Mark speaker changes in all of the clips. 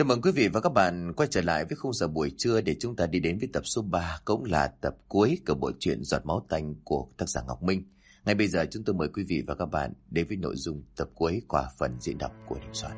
Speaker 1: Chào mừng quý vị và các bạn quay trở lại với khung giờ buổi trưa để chúng ta đi đến với tập số 3 cũng là tập cuối của bộ truyện Giọt Máu Tanh của tác giả Ngọc Minh. Ngay bây giờ, chúng tôi mời quý vị và các bạn đến với nội dung tập cuối qua phần diễn đọc của Đình Soạn.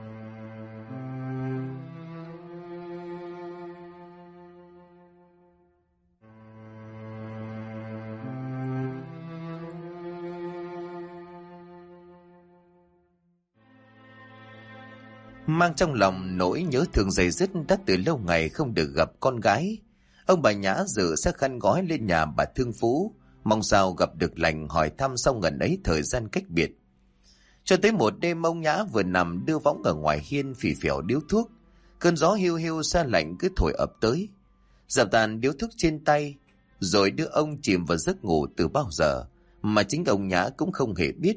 Speaker 1: Mang trong lòng nỗi nhớ thương dày dứt đã từ lâu ngày không được gặp con gái. Ông bà Nhã dự sẽ khăn gói lên nhà bà Thương Phú, mong sao gặp được lành hỏi thăm sau ngần ấy thời gian cách biệt. Cho tới một đêm ông Nhã vừa nằm đưa võng ở ngoài hiên phì phèo điếu thuốc, cơn gió hiu hiu xa lạnh cứ thổi ập tới. giảm tàn điếu thuốc trên tay, rồi đưa ông chìm vào giấc ngủ từ bao giờ, mà chính ông Nhã cũng không hề biết.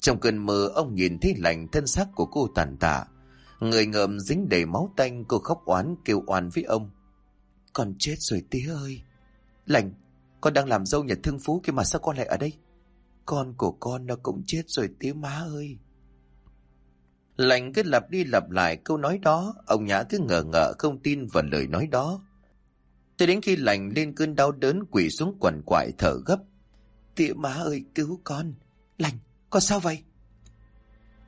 Speaker 1: Trong cơn mơ ông nhìn thấy lành thân xác của cô tàn tạ, Người ngợm dính đầy máu tanh cô khóc oán kêu oan với ông. Con chết rồi tía ơi. Lành, con đang làm dâu nhà thương phú kia mà sao con lại ở đây? Con của con nó cũng chết rồi tía má ơi. Lành cứ lặp đi lặp lại câu nói đó, ông Nhã cứ ngờ ngợ không tin vào lời nói đó. Cho đến khi lành lên cơn đau đớn quỷ xuống quằn quại thở gấp. Tía má ơi cứu con. Lành, con sao vậy?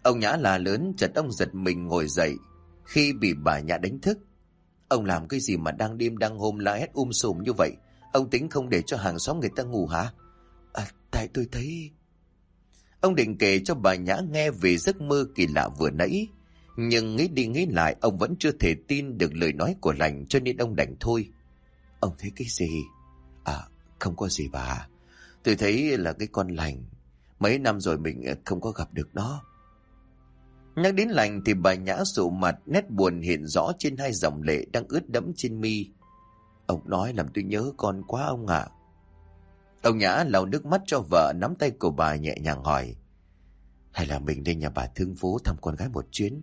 Speaker 1: Ông Nhã là lớn chợt ông giật mình ngồi dậy khi bị bà Nhã đánh thức. Ông làm cái gì mà đang đêm đang hôm la hét um sùm như vậy? Ông tính không để cho hàng xóm người ta ngủ hả? À, tại tôi thấy... Ông định kể cho bà Nhã nghe về giấc mơ kỳ lạ vừa nãy. Nhưng nghĩ đi nghĩ lại ông vẫn chưa thể tin được lời nói của lành cho nên ông đành thôi. Ông thấy cái gì? À, không có gì bà. Tôi thấy là cái con lành. Mấy năm rồi mình không có gặp được nó. Nhắc đến lành thì bà Nhã sụ mặt nét buồn hiện rõ trên hai dòng lệ đang ướt đẫm trên mi. Ông nói làm tôi nhớ con quá ông ạ. Ông Nhã lau nước mắt cho vợ nắm tay của bà nhẹ nhàng hỏi. Hay là mình lên nhà bà thương phố thăm con gái một chuyến?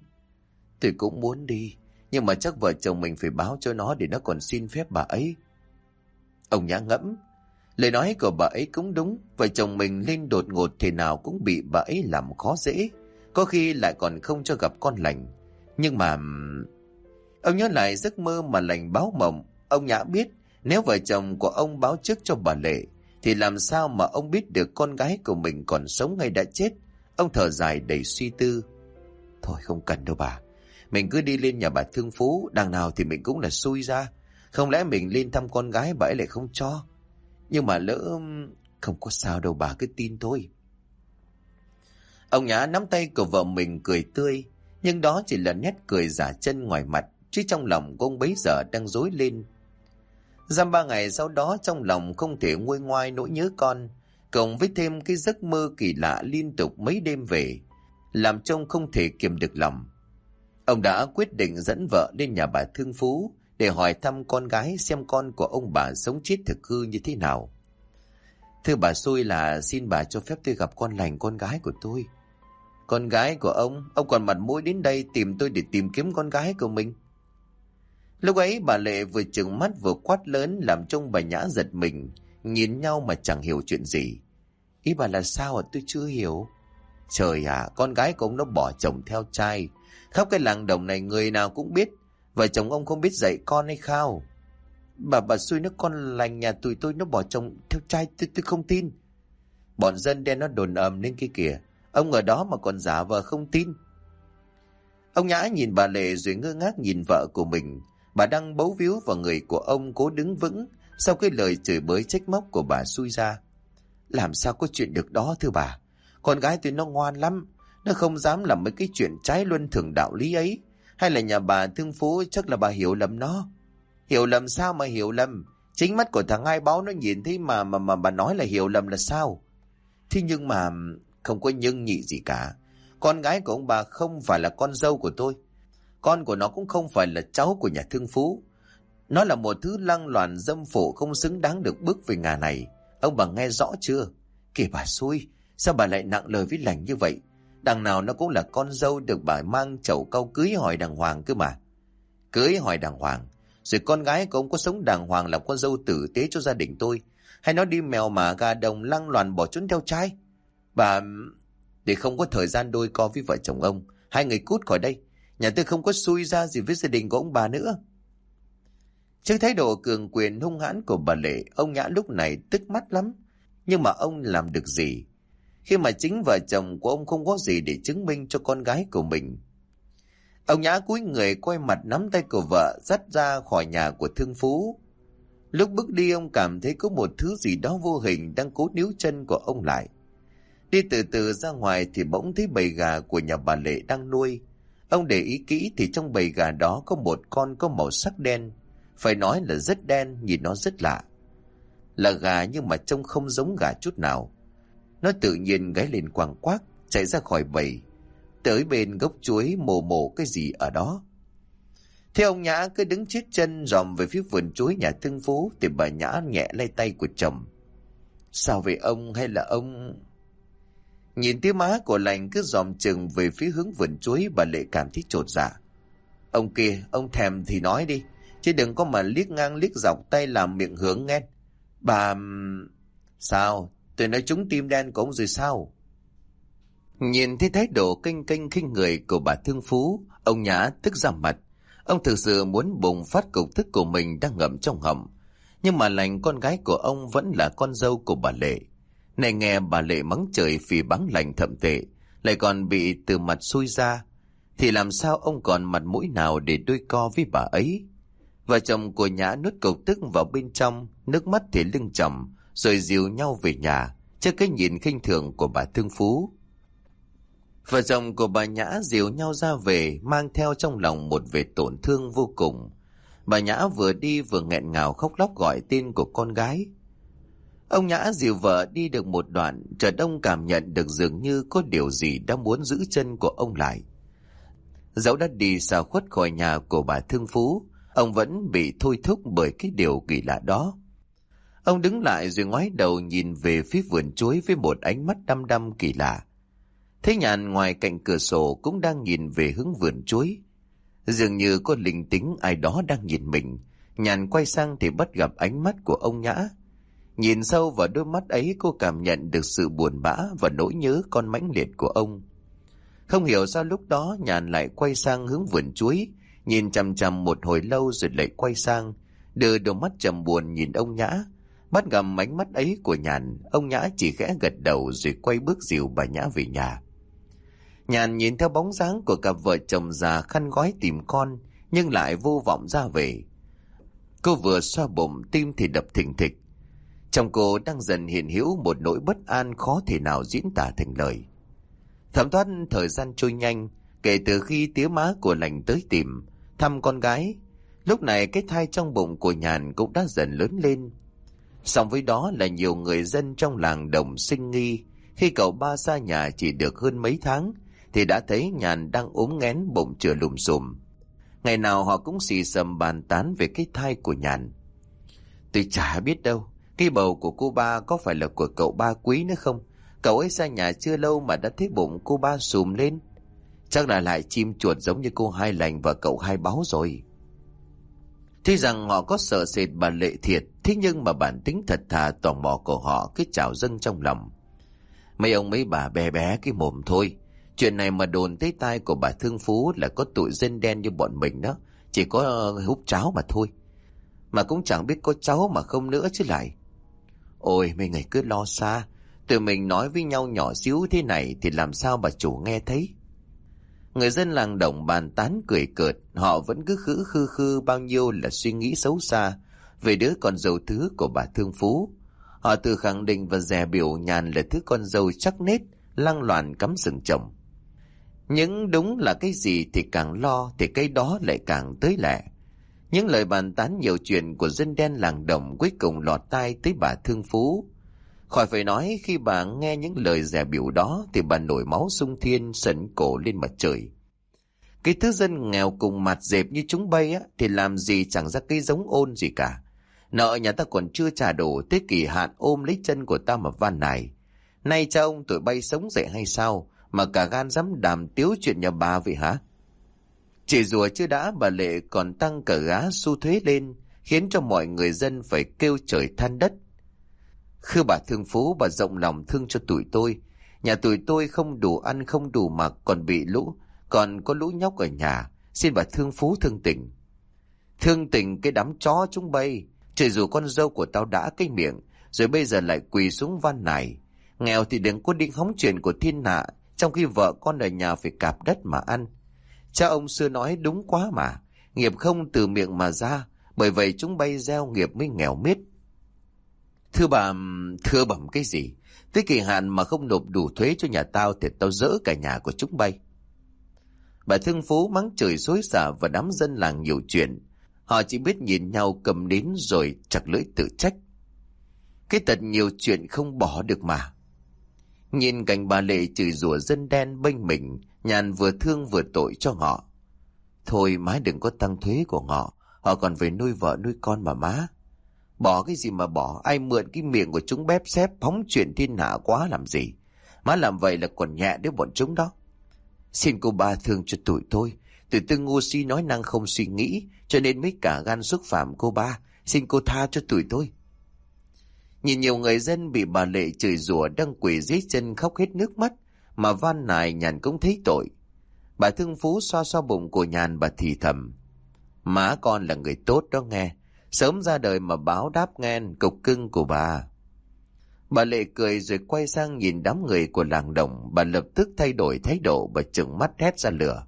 Speaker 1: Tôi cũng muốn đi, nhưng mà chắc vợ chồng mình phải báo cho nó để nó còn xin phép bà ấy. Ông Nhã ngẫm, lời nói của bà ấy cũng đúng, vợ chồng mình lên đột ngột thế nào cũng bị bà ấy làm khó dễ. Có khi lại còn không cho gặp con lành. Nhưng mà... Ông nhớ lại giấc mơ mà lành báo mộng. Ông Nhã biết nếu vợ chồng của ông báo trước cho bà Lệ thì làm sao mà ông biết được con gái của mình còn sống hay đã chết. Ông thở dài đầy suy tư. Thôi không cần đâu bà. Mình cứ đi lên nhà bà Thương Phú, đằng nào thì mình cũng là xui ra. Không lẽ mình lên thăm con gái bà ấy lại không cho. Nhưng mà lỡ... Không có sao đâu bà cứ tin thôi. Ông Nhã nắm tay của vợ mình cười tươi, nhưng đó chỉ là nét cười giả chân ngoài mặt, chứ trong lòng của ông bấy giờ đang dối lên. Giam ba ngày sau đó trong lòng không thể nguôi ngoai nỗi nhớ con, cộng với thêm cái giấc mơ kỳ lạ liên tục mấy đêm về, làm trông không thể kiềm được lòng. Ông đã quyết định dẫn vợ lên nhà bà Thương Phú để hỏi thăm con gái xem con của ông bà sống chết thực hư như thế nào. Thưa bà xui là xin bà cho phép tôi gặp con lành con gái của tôi. Con gái của ông, ông còn mặt mũi đến đây tìm tôi để tìm kiếm con gái của mình. Lúc ấy bà Lệ vừa trừng mắt vừa quát lớn làm trông bà Nhã giật mình, nhìn nhau mà chẳng hiểu chuyện gì. Ý bà là sao à tôi chưa hiểu. Trời à, con gái của ông nó bỏ chồng theo trai. Khắp cái làng đồng này người nào cũng biết. Vợ chồng ông không biết dạy con hay khao. Bà bà xui nó con lành nhà tụi tôi nó bỏ chồng theo trai tôi, tôi không tin. Bọn dân đen nó đồn ầm lên kia kìa. Ông ở đó mà còn giả vờ không tin. Ông Nhã nhìn bà Lệ rồi ngơ ngác nhìn vợ của mình. Bà đang bấu víu vào người của ông cố đứng vững sau cái lời chửi bới trách móc của bà xui ra. Làm sao có chuyện được đó thưa bà? Con gái tôi nó ngoan lắm. Nó không dám làm mấy cái chuyện trái luân thường đạo lý ấy. Hay là nhà bà thương phú, chắc là bà hiểu lầm nó. Hiểu lầm sao mà hiểu lầm? Chính mắt của thằng hai báo nó nhìn thấy mà mà mà bà nói là hiểu lầm là sao? Thế nhưng mà không có nhưng nhị gì cả. Con gái của ông bà không phải là con dâu của tôi. Con của nó cũng không phải là cháu của nhà thương phú. Nó là một thứ lăng loàn dâm phụ không xứng đáng được bước về ngà này. Ông bà nghe rõ chưa? Kể bà xui, sao bà lại nặng lời với lành như vậy? Đằng nào nó cũng là con dâu được bà mang chậu câu cưới hỏi đàng hoàng cơ mà. Cưới hỏi đàng hoàng. Rồi con gái của ông có sống đàng hoàng làm con dâu tử tế cho gia đình tôi. Hay nó đi mèo mà gà đồng lăng loàn bỏ trốn theo trai? Bà... Để không có thời gian đôi co với vợ chồng ông, hai người cút khỏi đây. Nhà tôi không có xui ra gì với gia đình của ông bà nữa. Trước thái độ cường quyền hung hãn của bà Lệ, ông Nhã lúc này tức mắt lắm. Nhưng mà ông làm được gì? Khi mà chính vợ chồng của ông không có gì để chứng minh cho con gái của mình. Ông Nhã cúi người quay mặt nắm tay của vợ dắt ra khỏi nhà của thương phú. Lúc bước đi ông cảm thấy có một thứ gì đó vô hình đang cố níu chân của ông lại. Đi từ từ ra ngoài thì bỗng thấy bầy gà của nhà bà Lệ đang nuôi. Ông để ý kỹ thì trong bầy gà đó có một con có màu sắc đen. Phải nói là rất đen, nhìn nó rất lạ. Là gà nhưng mà trông không giống gà chút nào. Nó tự nhiên gáy lên quàng quác, chạy ra khỏi bầy. Tới bên gốc chuối mồ mồ cái gì ở đó. Thế ông Nhã cứ đứng chết chân dòm về phía vườn chuối nhà thương phú thì bà Nhã nhẹ lay tay của chồng. Sao vậy ông hay là ông... Nhìn tiếng má của lành cứ dòm chừng về phía hướng vườn chuối bà Lệ cảm thấy trột dạ. Ông kia, ông thèm thì nói đi, chứ đừng có mà liếc ngang liếc dọc tay làm miệng hướng nghe. Bà... Sao? Tôi nói trúng tim đen của ông rồi sao? Nhìn thấy thái độ kinh kinh khinh người của bà Thương Phú, ông Nhã tức ra mặt. Ông thực sự muốn bùng phát cục tức của mình đang ngậm trong họng. Nhưng mà lành con gái của ông vẫn là con dâu của bà Lệ. Này nghe bà Lệ mắng trời vì bắn lành thậm tệ, lại còn bị từ mặt xui ra, thì làm sao ông còn mặt mũi nào để đôi co với bà ấy? Vợ chồng của Nhã nuốt cầu tức vào bên trong, nước mắt thì lưng trầm, rồi dìu nhau về nhà, trước cái nhìn khinh thường của bà Thương Phú. Vợ chồng của bà Nhã dìu nhau ra về, mang theo trong lòng một vẻ tổn thương vô cùng. Bà Nhã vừa đi vừa nghẹn ngào khóc lóc gọi tên của con gái. Ông Nhã dìu vợ đi được một đoạn, chợt ông cảm nhận được dường như có điều gì đang muốn giữ chân của ông lại. Dẫu đã đi xa khuất khỏi nhà của bà Thương Phú, ông vẫn bị thôi thúc bởi cái điều kỳ lạ đó. Ông đứng lại rồi ngoái đầu nhìn về phía vườn chuối với một ánh mắt đăm đăm kỳ lạ. Thế nhàn ngoài cạnh cửa sổ cũng đang nhìn về hướng vườn chuối. Dường như có linh tính ai đó đang nhìn mình. Nhàn quay sang thì bắt gặp ánh mắt của ông Nhã. Nhìn sâu vào đôi mắt ấy cô cảm nhận được sự buồn bã và nỗi nhớ con mãnh liệt của ông. Không hiểu sao lúc đó Nhàn lại quay sang hướng vườn chuối, nhìn chằm chằm một hồi lâu rồi lại quay sang, đưa đôi mắt trầm buồn nhìn ông Nhã. Bắt gặp ánh mắt ấy của Nhàn, ông Nhã chỉ khẽ gật đầu rồi quay bước dìu bà Nhã về nhà. Nhàn nhìn theo bóng dáng của cặp vợ chồng già khăn gói tìm con, nhưng lại vô vọng ra về. Cô vừa xoa bụng, tim thì đập thình thịch. Trong cô đang dần hiện hữu một nỗi bất an khó thể nào diễn tả thành lời. Thẩm thoát thời gian trôi nhanh, kể từ khi tía má của lành tới tìm, thăm con gái. Lúc này cái thai trong bụng của nhàn cũng đã dần lớn lên. Song với đó là nhiều người dân trong làng đồng sinh nghi, khi cậu ba xa nhà chỉ được hơn mấy tháng, thì đã thấy nhàn đang ốm nghén bụng chừa lùm xùm. Ngày nào họ cũng xì xầm bàn tán về cái thai của nhàn. Tôi chả biết đâu, Cây bầu của cô ba có phải là của cậu ba quý nữa không? Cậu ấy xa nhà chưa lâu mà đã thấy bụng cô ba sùm lên. Chắc là lại chim chuột giống như cô hai lành và cậu hai báo rồi. Tuy rằng họ có sợ sệt bà lệ thiệt, thế nhưng mà bản tính thật thà tò mò của họ cứ trào dâng trong lòng. Mấy ông mấy bà bé bé cái mồm thôi. Chuyện này mà đồn tới tai của bà Thương Phú là có tụi dân đen như bọn mình đó. Chỉ có ờ, hút cháo mà thôi. Mà cũng chẳng biết có cháu mà không nữa chứ lại. Ôi mấy người cứ lo xa. Tụi mình nói với nhau nhỏ xíu thế này thì làm sao bà chủ nghe thấy. Người dân làng đồng bàn tán cười cợt, họ vẫn cứ khứ khư khư bao nhiêu là suy nghĩ xấu xa về đứa con dâu thứ của bà Thương Phú. Họ tự khẳng định và dè biểu nhàn là thứ con dâu chắc nết, lăng loàn cắm sừng chồng. Những đúng là cái gì thì càng lo thì cái đó lại càng tới lẹ. Những lời bàn tán nhiều chuyện của dân đen làng đồng cuối cùng lọt tai tới bà Thương Phú. Khỏi phải nói khi bà nghe những lời rẻ biểu đó thì bà nổi máu sung thiên sẩn cổ lên mặt trời. Cái thứ dân nghèo cùng mặt dẹp như chúng bay á, thì làm gì chẳng ra cây giống ôn gì cả. Nợ nhà ta còn chưa trả đủ tới kỳ hạn ôm lấy chân của ta mà van này. Nay cha ông tuổi bay sống dậy hay sao mà cả gan dám đàm tiếu chuyện nhà bà vậy hả? Chỉ rùa chưa đã bà Lệ còn tăng cả gá xu thuế lên khiến cho mọi người dân phải kêu trời than đất. Khư bà thương phú bà rộng lòng thương cho tụi tôi. Nhà tụi tôi không đủ ăn không đủ mặc còn bị lũ, Còn có lũ nhóc ở nhà, xin bà thương phú thương tình. Thương tình cái đám chó chúng bay, trời dù con dâu của tao đã cái miệng, rồi bây giờ lại quỳ xuống van này Nghèo thì đừng có định hóng chuyện của thiên hạ, trong khi vợ con ở nhà phải cạp đất mà ăn. Cha ông xưa nói đúng quá mà, nghiệp không từ miệng mà ra, bởi vậy chúng bay gieo nghiệp mới nghèo miết. Thưa bà, thưa bẩm cái gì? Tới kỳ hạn mà không nộp đủ thuế cho nhà tao thì tao dỡ cả nhà của chúng bay. Bà thương phú mắng trời xối xả và đám dân làng nhiều chuyện. Họ chỉ biết nhìn nhau cầm đến rồi chặt lưỡi tự trách. Cái tật nhiều chuyện không bỏ được mà. Nhìn cảnh bà Lệ chửi rủa dân đen bênh mình, nhàn vừa thương vừa tội cho họ. Thôi má đừng có tăng thuế của họ, họ còn phải nuôi vợ nuôi con mà má. Bỏ cái gì mà bỏ, ai mượn cái miệng của chúng bép xếp phóng chuyện thiên hạ quá làm gì. Má làm vậy là còn nhẹ đến bọn chúng đó. Xin cô ba thương cho tụi tôi, tụi tôi ngu si nói năng không suy nghĩ, cho nên mới cả gan xúc phạm cô ba. Xin cô tha cho tụi tôi. Nhìn nhiều người dân bị bà Lệ chửi rủa đang quỷ dưới chân khóc hết nước mắt, mà van nài nhàn cũng thấy tội. Bà thương phú xoa xoa bụng của nhàn bà thì thầm. Má con là người tốt đó nghe, sớm ra đời mà báo đáp nghe cục cưng của bà. Bà Lệ cười rồi quay sang nhìn đám người của làng đồng, bà lập tức thay đổi thái độ và trừng mắt hét ra lửa.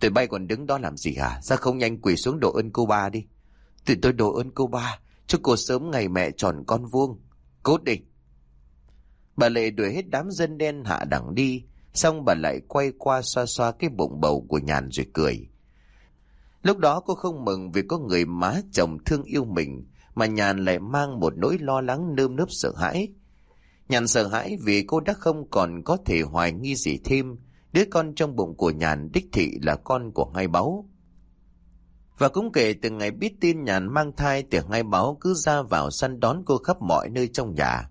Speaker 1: Tụi bay còn đứng đó làm gì hả? Sao không nhanh quỳ xuống độ ơn cô ba đi? Tụi tôi độ ơn cô ba, cho cô sớm ngày mẹ tròn con vuông. Cốt đi. Bà Lệ đuổi hết đám dân đen hạ đẳng đi, xong bà lại quay qua xoa xoa cái bụng bầu của nhàn rồi cười. Lúc đó cô không mừng vì có người má chồng thương yêu mình, mà nhàn lại mang một nỗi lo lắng nơm nớp sợ hãi. Nhàn sợ hãi vì cô đã không còn có thể hoài nghi gì thêm, đứa con trong bụng của nhàn đích thị là con của hai báu. Và cũng kể từ ngày biết tin nhàn mang thai từ hai báu cứ ra vào săn đón cô khắp mọi nơi trong nhà.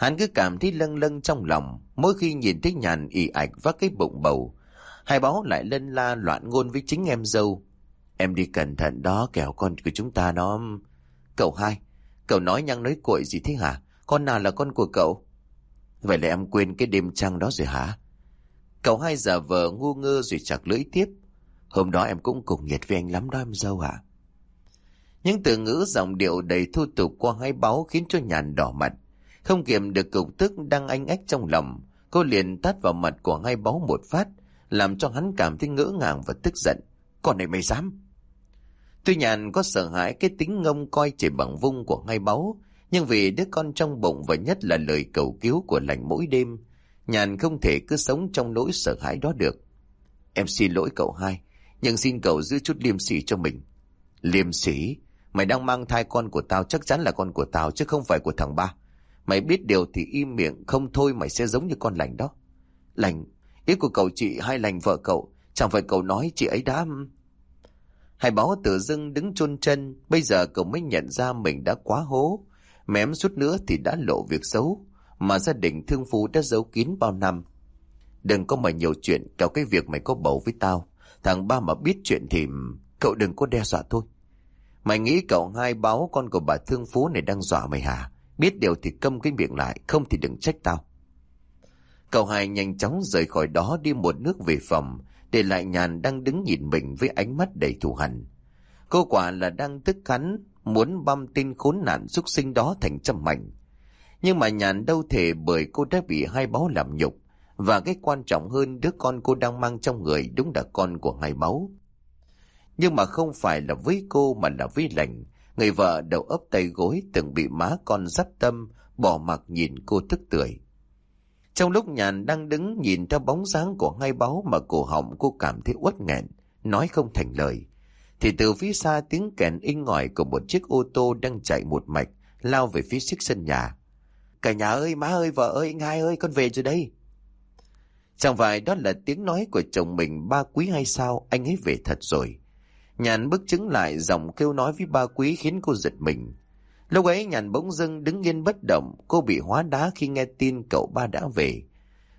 Speaker 1: Hắn cứ cảm thấy lâng lâng trong lòng, mỗi khi nhìn thấy nhàn ỉ ạch vác cái bụng bầu. Hai báo lại lân la loạn ngôn với chính em dâu. Em đi cẩn thận đó kẻo con của chúng ta nó... Cậu hai, cậu nói nhăng nói cội gì thế hả? Con nào là con của cậu? Vậy là em quên cái đêm trăng đó rồi hả? Cậu hai giả vờ ngu ngơ rồi chặt lưỡi tiếp. Hôm đó em cũng cùng nhiệt với anh lắm đó em dâu ạ. Những từ ngữ giọng điệu đầy thu tục qua hai báo khiến cho nhàn đỏ mặt. Không kiềm được cục tức đang anh ách trong lòng. Cô liền tát vào mặt của hai báo một phát, làm cho hắn cảm thấy ngỡ ngàng và tức giận. Con này mày dám? Tuy nhàn có sợ hãi cái tính ngông coi chỉ bằng vung của hai báu, nhưng vì đứa con trong bụng và nhất là lời cầu cứu của lành mỗi đêm, nhàn không thể cứ sống trong nỗi sợ hãi đó được. Em xin lỗi cậu hai, nhưng xin cậu giữ chút liêm sỉ cho mình. Liêm sỉ? Mày đang mang thai con của tao chắc chắn là con của tao chứ không phải của thằng ba. Mày biết điều thì im miệng, không thôi mày sẽ giống như con lành đó. Lành, ý của cậu chị hay lành vợ cậu, chẳng phải cậu nói chị ấy đã... Hai báo tự dưng đứng chôn chân, bây giờ cậu mới nhận ra mình đã quá hố. Mém suốt nữa thì đã lộ việc xấu, mà gia đình thương phú đã giấu kín bao năm. Đừng có mà nhiều chuyện, kéo cái việc mày có bầu với tao. Thằng ba mà biết chuyện thì cậu đừng có đe dọa thôi. Mày nghĩ cậu hai báo con của bà thương phú này đang dọa mày hả? Biết điều thì câm cái miệng lại, không thì đừng trách tao. Cậu hai nhanh chóng rời khỏi đó đi một nước về phòng, để lại nhàn đang đứng nhìn mình với ánh mắt đầy thù hằn. Cô quả là đang tức khắn, muốn băm tin khốn nạn xuất sinh đó thành trăm mảnh. Nhưng mà nhàn đâu thể bởi cô đã bị hai báo làm nhục, và cái quan trọng hơn đứa con cô đang mang trong người đúng là con của hai máu. Nhưng mà không phải là với cô mà là với lành. Người vợ đầu ấp tay gối từng bị má con dắt tâm, bỏ mặc nhìn cô tức tưởi. Trong lúc nhàn đang đứng nhìn theo bóng dáng của hai báu mà cổ họng cô cảm thấy uất nghẹn, nói không thành lời. Thì từ phía xa tiếng kèn inh ngòi của một chiếc ô tô đang chạy một mạch, lao về phía xích sân nhà. Cả nhà ơi, má ơi, vợ ơi, anh hai ơi, con về rồi đây. Chẳng phải đó là tiếng nói của chồng mình ba quý hay sao, anh ấy về thật rồi. Nhàn bước chứng lại giọng kêu nói với ba quý khiến cô giật mình. Lúc ấy nhàn bỗng dưng đứng yên bất động, cô bị hóa đá khi nghe tin cậu ba đã về.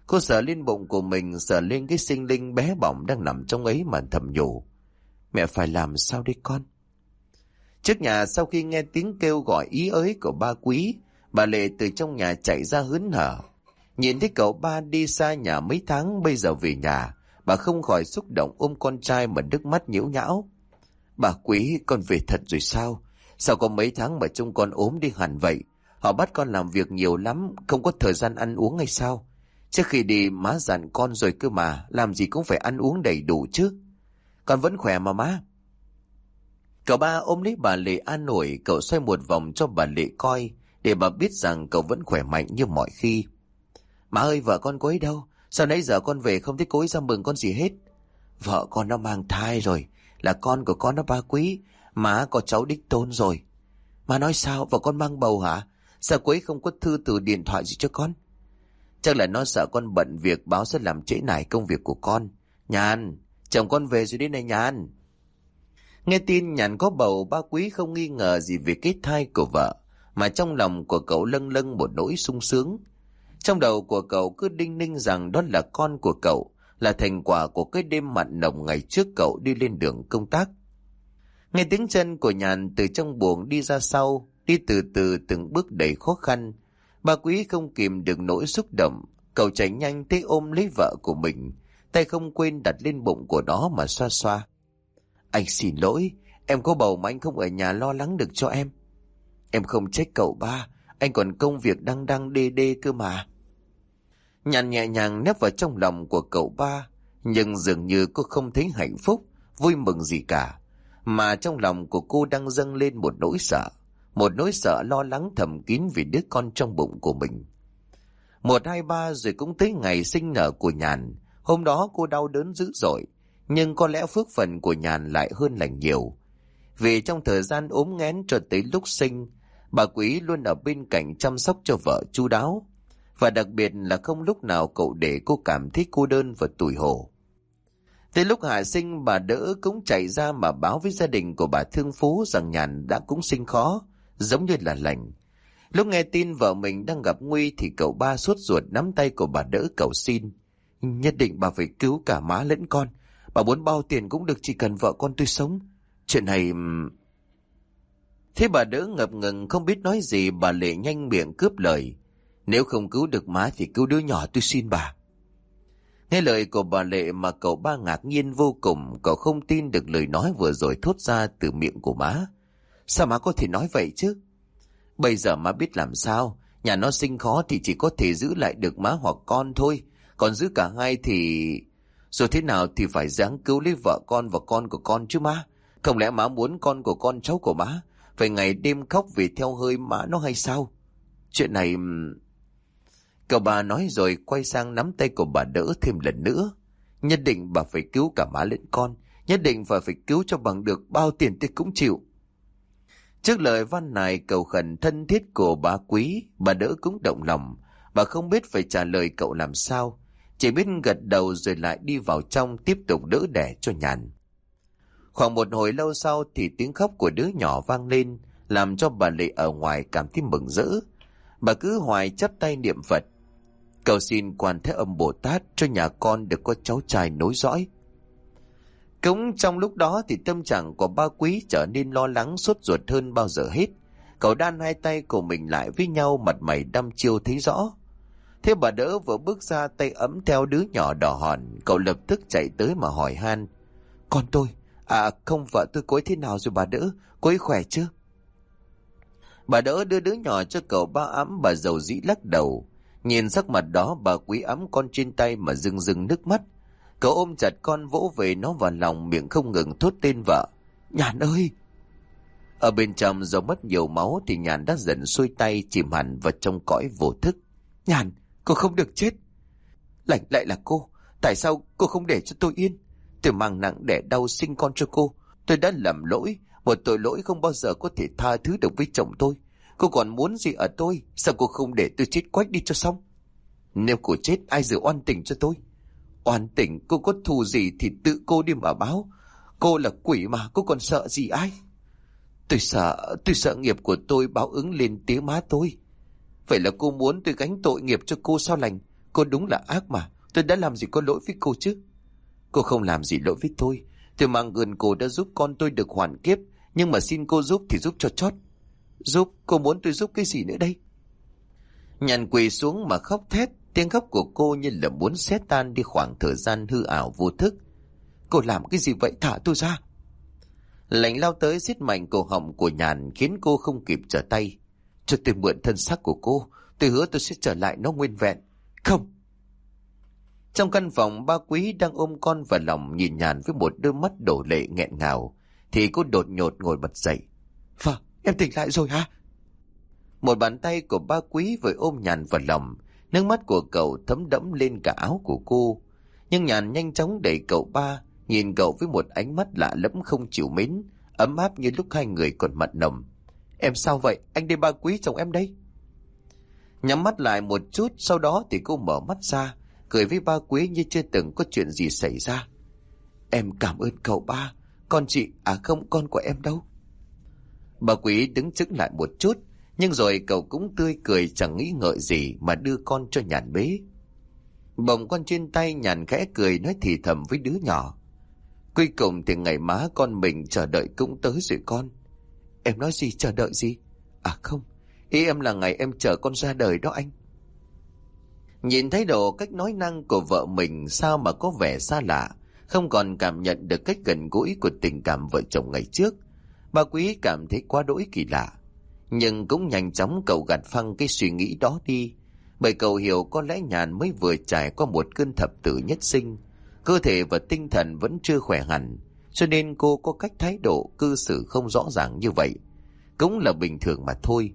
Speaker 1: Cô sợ lên bụng của mình, sợ lên cái sinh linh bé bỏng đang nằm trong ấy mà thầm nhủ. Mẹ phải làm sao đây con? Trước nhà sau khi nghe tiếng kêu gọi ý ới của ba quý, bà Lệ từ trong nhà chạy ra hớn hở. Nhìn thấy cậu ba đi xa nhà mấy tháng bây giờ về nhà, bà không khỏi xúc động ôm con trai mà nước mắt nhiễu nhão. Bà quý, con về thật rồi sao? Sao có mấy tháng mà trông con ốm đi hẳn vậy? Họ bắt con làm việc nhiều lắm, không có thời gian ăn uống hay sao? Trước khi đi má dặn con rồi cơ mà, làm gì cũng phải ăn uống đầy đủ chứ. Con vẫn khỏe mà má. Cậu ba ôm lấy bà Lệ an nổi, cậu xoay một vòng cho bà Lệ coi, để bà biết rằng cậu vẫn khỏe mạnh như mọi khi. Má ơi, vợ con cô ấy đâu? Sao nãy giờ con về không thấy cô ấy ra mừng con gì hết? Vợ con nó mang thai rồi, là con của con nó ba quý, má có cháu đích tôn rồi. Má nói sao, và con mang bầu hả? Sao cô ấy không có thư từ điện thoại gì cho con? Chắc là nó sợ con bận việc báo sẽ làm trễ nải công việc của con. Nhàn, chồng con về rồi đi này Nhàn. Nghe tin Nhàn có bầu, ba quý không nghi ngờ gì về cái thai của vợ, mà trong lòng của cậu lâng lâng một nỗi sung sướng. Trong đầu của cậu cứ đinh ninh rằng đó là con của cậu, là thành quả của cái đêm mặn nồng ngày trước cậu đi lên đường công tác. Nghe tiếng chân của Nhàn từ trong buồng đi ra sau, đi từ từ từng bước đầy khó khăn. Bà quý không kìm được nỗi xúc động, cậu chạy nhanh tới ôm lấy vợ của mình, tay không quên đặt lên bụng của nó mà xoa xoa. Anh xin lỗi, em có bầu mà anh không ở nhà lo lắng được cho em. Em không trách cậu ba, anh còn công việc đang đang đê đê cơ mà. Nhàn nhẹ nhàng nép vào trong lòng của cậu ba, nhưng dường như cô không thấy hạnh phúc, vui mừng gì cả. Mà trong lòng của cô đang dâng lên một nỗi sợ, một nỗi sợ lo lắng thầm kín vì đứa con trong bụng của mình. Một hai ba rồi cũng tới ngày sinh nở của Nhàn, hôm đó cô đau đớn dữ dội, nhưng có lẽ phước phần của Nhàn lại hơn lành nhiều. Vì trong thời gian ốm nghén cho tới lúc sinh, bà Quý luôn ở bên cạnh chăm sóc cho vợ chu đáo. Và đặc biệt là không lúc nào cậu để cô cảm thấy cô đơn và tủi hổ. Tới lúc hạ sinh bà đỡ cũng chạy ra mà báo với gia đình của bà Thương Phú rằng Nhàn đã cũng sinh khó, giống như là lành. Lúc nghe tin vợ mình đang gặp nguy thì cậu ba suốt ruột nắm tay của bà đỡ cầu xin. Nhất định bà phải cứu cả má lẫn con. Bà muốn bao tiền cũng được chỉ cần vợ con tôi sống. Chuyện này... Thế bà đỡ ngập ngừng không biết nói gì bà lệ nhanh miệng cướp lời. Nếu không cứu được má thì cứu đứa nhỏ tôi xin bà. Nghe lời của bà Lệ mà cậu ba ngạc nhiên vô cùng, cậu không tin được lời nói vừa rồi thốt ra từ miệng của má. Sao má có thể nói vậy chứ? Bây giờ má biết làm sao, nhà nó sinh khó thì chỉ có thể giữ lại được má hoặc con thôi, còn giữ cả hai thì... Rồi thế nào thì phải dáng cứu lấy vợ con và con của con chứ má. Không lẽ má muốn con của con cháu của má phải ngày đêm khóc vì theo hơi má nó hay sao? Chuyện này... Cậu bà nói rồi quay sang nắm tay của bà đỡ thêm lần nữa. Nhất định bà phải cứu cả má lẫn con. Nhất định bà phải cứu cho bằng được bao tiền tôi cũng chịu. Trước lời văn này cầu khẩn thân thiết của bà quý, bà đỡ cũng động lòng. Bà không biết phải trả lời cậu làm sao. Chỉ biết gật đầu rồi lại đi vào trong tiếp tục đỡ đẻ cho nhàn. Khoảng một hồi lâu sau thì tiếng khóc của đứa nhỏ vang lên, làm cho bà Lệ ở ngoài cảm thấy mừng rỡ. Bà cứ hoài chắp tay niệm Phật. Cầu xin quan thế âm Bồ Tát cho nhà con được có cháu trai nối dõi. Cũng trong lúc đó thì tâm trạng của ba quý trở nên lo lắng sốt ruột hơn bao giờ hết. Cậu đan hai tay của mình lại với nhau mặt mày đăm chiêu thấy rõ. Thế bà đỡ vừa bước ra tay ấm theo đứa nhỏ đỏ hòn, cậu lập tức chạy tới mà hỏi han. Con tôi, à không vợ tôi cối thế nào rồi bà đỡ, cối khỏe chưa? Bà đỡ đưa đứa nhỏ cho cậu ba ấm bà giàu dĩ lắc đầu. Nhìn sắc mặt đó bà quý ấm con trên tay mà rưng rưng nước mắt. Cậu ôm chặt con vỗ về nó vào lòng miệng không ngừng thốt tên vợ. Nhàn ơi! Ở bên trong do mất nhiều máu thì Nhàn đã dần xuôi tay chìm hẳn vào trong cõi vô thức. Nhàn, cô không được chết. Lạnh lại là cô. Tại sao cô không để cho tôi yên? Tôi mang nặng để đau sinh con cho cô. Tôi đã lầm lỗi. Một tội lỗi không bao giờ có thể tha thứ được với chồng tôi. Cô còn muốn gì ở tôi? Sao cô không để tôi chết quách đi cho xong? Nếu cô chết ai giữ oan tình cho tôi? Oan tình cô có thù gì thì tự cô đi mà báo. Cô là quỷ mà cô còn sợ gì ai? Tôi sợ, tôi sợ nghiệp của tôi báo ứng lên tiếng má tôi. Vậy là cô muốn tôi gánh tội nghiệp cho cô sao lành? Cô đúng là ác mà. Tôi đã làm gì có lỗi với cô chứ? Cô không làm gì lỗi với tôi. Tôi mang gần cô đã giúp con tôi được hoàn kiếp. Nhưng mà xin cô giúp thì giúp cho chót. Giúp? Cô muốn tôi giúp cái gì nữa đây? Nhàn quỳ xuống mà khóc thét. Tiếng khóc của cô như là muốn xé tan đi khoảng thời gian hư ảo vô thức. Cô làm cái gì vậy thả tôi ra. Lạnh lao tới xiết mạnh cổ họng của nhàn khiến cô không kịp trở tay. Cho tôi mượn thân xác của cô, tôi hứa tôi sẽ trở lại nó nguyên vẹn. Không! Trong căn phòng ba quý đang ôm con vào lòng nhìn nhàn với một đôi mắt đổ lệ nghẹn ngào, thì cô đột nhột ngồi bật dậy. Vâng, em tỉnh lại rồi hả? Một bàn tay của ba quý vội ôm nhàn vào lòng, nước mắt của cậu thấm đẫm lên cả áo của cô. Nhưng nhàn nhanh chóng đẩy cậu ba, nhìn cậu với một ánh mắt lạ lẫm không chịu mến, ấm áp như lúc hai người còn mặn nồng. Em sao vậy? Anh đi ba quý chồng em đây. Nhắm mắt lại một chút, sau đó thì cô mở mắt ra, cười với ba quý như chưa từng có chuyện gì xảy ra. Em cảm ơn cậu ba, con chị, à không, con của em đâu. Bà quý đứng chững lại một chút, nhưng rồi cậu cũng tươi cười chẳng nghĩ ngợi gì mà đưa con cho nhàn bế. Bồng con trên tay nhàn khẽ cười nói thì thầm với đứa nhỏ. Cuối cùng thì ngày má con mình chờ đợi cũng tới rồi con. Em nói gì chờ đợi gì? À không, ý em là ngày em chờ con ra đời đó anh. Nhìn thấy độ cách nói năng của vợ mình sao mà có vẻ xa lạ, không còn cảm nhận được cách gần gũi của tình cảm vợ chồng ngày trước. Bà Quý cảm thấy quá đỗi kỳ lạ, nhưng cũng nhanh chóng cậu gạt phăng cái suy nghĩ đó đi, bởi cậu hiểu có lẽ nhàn mới vừa trải qua một cơn thập tử nhất sinh, cơ thể và tinh thần vẫn chưa khỏe hẳn, cho nên cô có cách thái độ cư xử không rõ ràng như vậy. Cũng là bình thường mà thôi.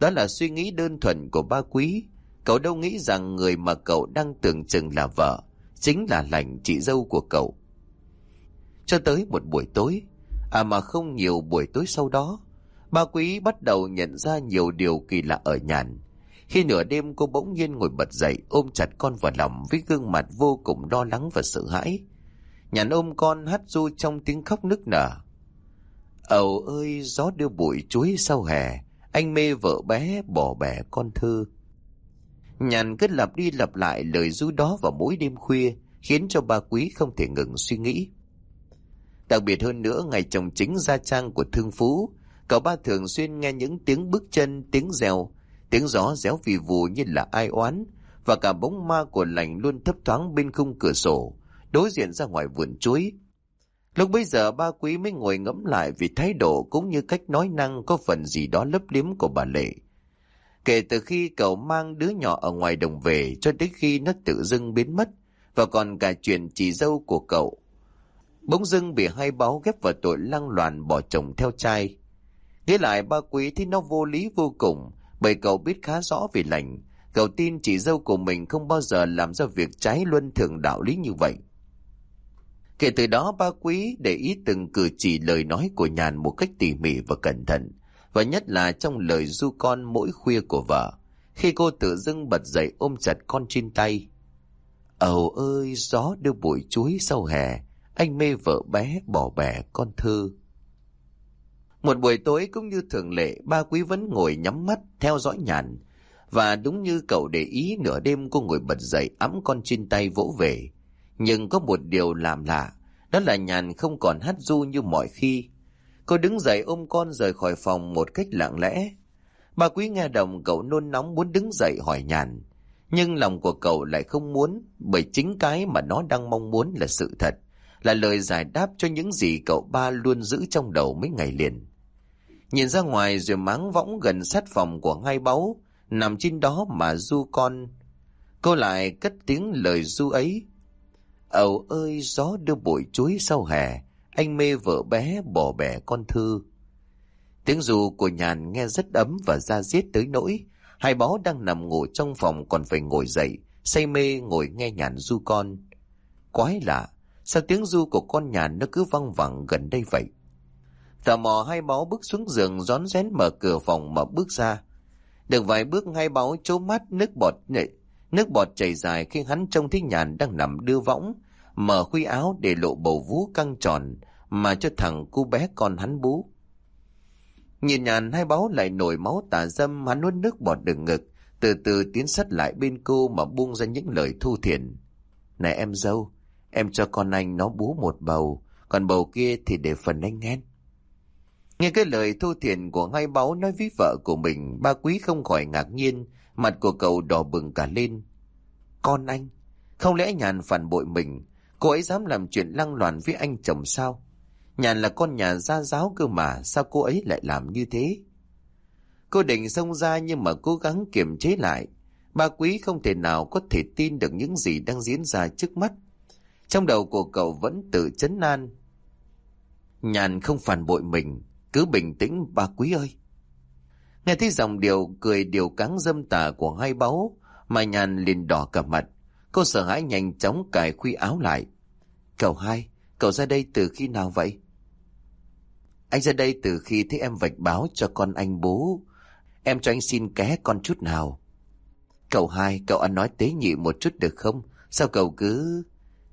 Speaker 1: Đó là suy nghĩ đơn thuần của ba quý, Cậu đâu nghĩ rằng người mà cậu đang tưởng chừng là vợ chính là lành chị dâu của cậu. Cho tới một buổi tối, à mà không nhiều buổi tối sau đó, ba quý bắt đầu nhận ra nhiều điều kỳ lạ ở nhàn. Khi nửa đêm cô bỗng nhiên ngồi bật dậy ôm chặt con vào lòng với gương mặt vô cùng lo lắng và sợ hãi. Nhàn ôm con hát ru trong tiếng khóc nức nở. Ầu ơi gió đưa bụi chuối sau hè, anh mê vợ bé bỏ bẻ con thơ. Nhàn cứ lặp đi lặp lại lời ru đó vào mỗi đêm khuya, khiến cho ba quý không thể ngừng suy nghĩ. Đặc biệt hơn nữa, ngày chồng chính gia trang của thương phú, cậu ba thường xuyên nghe những tiếng bước chân, tiếng rèo, tiếng gió réo vì vù như là ai oán, và cả bóng ma của lành luôn thấp thoáng bên khung cửa sổ, đối diện ra ngoài vườn chuối. Lúc bây giờ ba quý mới ngồi ngẫm lại vì thái độ cũng như cách nói năng có phần gì đó lấp liếm của bà Lệ. Kể từ khi cậu mang đứa nhỏ ở ngoài đồng về cho đến khi nó tự dưng biến mất, và còn cả chuyện chị dâu của cậu. Bỗng dưng bị hai báo ghép vào tội lăng loàn bỏ chồng theo trai. Nghĩ lại ba quý thì nó vô lý vô cùng, bởi cậu biết khá rõ về lành. Cậu tin chị dâu của mình không bao giờ làm ra việc trái luân thường đạo lý như vậy. Kể từ đó ba quý để ý từng cử chỉ lời nói của nhàn một cách tỉ mỉ và cẩn thận và nhất là trong lời du con mỗi khuya của vợ, khi cô tự dưng bật dậy ôm chặt con trên tay. Ầu ơi, gió đưa bụi chuối sau hè, anh mê vợ bé bỏ bè con thư. Một buổi tối cũng như thường lệ, ba quý vẫn ngồi nhắm mắt theo dõi nhàn. Và đúng như cậu để ý nửa đêm cô ngồi bật dậy ấm con trên tay vỗ về. Nhưng có một điều làm lạ, đó là nhàn không còn hát du như mọi khi, Cô đứng dậy ôm con rời khỏi phòng một cách lặng lẽ. Bà quý nghe đồng cậu nôn nóng muốn đứng dậy hỏi nhàn. Nhưng lòng của cậu lại không muốn bởi chính cái mà nó đang mong muốn là sự thật. Là lời giải đáp cho những gì cậu ba luôn giữ trong đầu mấy ngày liền. Nhìn ra ngoài rồi máng võng gần sát phòng của hai báu, nằm trên đó mà du con. Cô lại cất tiếng lời du ấy. Ầu ơi gió đưa bụi chuối sau hè, anh mê vợ bé bỏ bẻ con thư. Tiếng du của nhàn nghe rất ấm và ra giết tới nỗi. Hai bó đang nằm ngủ trong phòng còn phải ngồi dậy, say mê ngồi nghe nhàn du con. Quái lạ, sao tiếng du của con nhàn nó cứ văng vẳng gần đây vậy? Tò mò hai báo bước xuống giường rón rén mở cửa phòng mà bước ra. Được vài bước hai báu chố mắt nước bọt nhệ, nước bọt chảy dài khi hắn trông thấy nhàn đang nằm đưa võng, mở khuy áo để lộ bầu vú căng tròn mà cho thằng cu bé con hắn bú. Nhìn nhàn hai báo lại nổi máu tà dâm hắn nuốt nước bọt đường ngực, từ từ tiến sát lại bên cô mà buông ra những lời thu thiện. Này em dâu, em cho con anh nó bú một bầu, còn bầu kia thì để phần anh nghe. Nghe cái lời thu thiền của hai báu nói với vợ của mình, ba quý không khỏi ngạc nhiên, mặt của cậu đỏ bừng cả lên. Con anh? Không lẽ Nhàn phản bội mình? Cô ấy dám làm chuyện lăng loàn với anh chồng sao? Nhàn là con nhà gia giáo cơ mà, sao cô ấy lại làm như thế? Cô định xông ra nhưng mà cố gắng kiềm chế lại. Ba quý không thể nào có thể tin được những gì đang diễn ra trước mắt. Trong đầu của cậu vẫn tự chấn an. Nhàn không phản bội mình, cứ bình tĩnh bà quý ơi. Nghe thấy dòng điều cười điều cắn dâm tà của hai báu, mà nhàn liền đỏ cả mặt. Cô sợ hãi nhanh chóng cài khuy áo lại. Cậu hai, cậu ra đây từ khi nào vậy? Anh ra đây từ khi thấy em vạch báo cho con anh bố. Em cho anh xin ké con chút nào. Cậu hai, cậu ăn nói tế nhị một chút được không? Sao cậu cứ...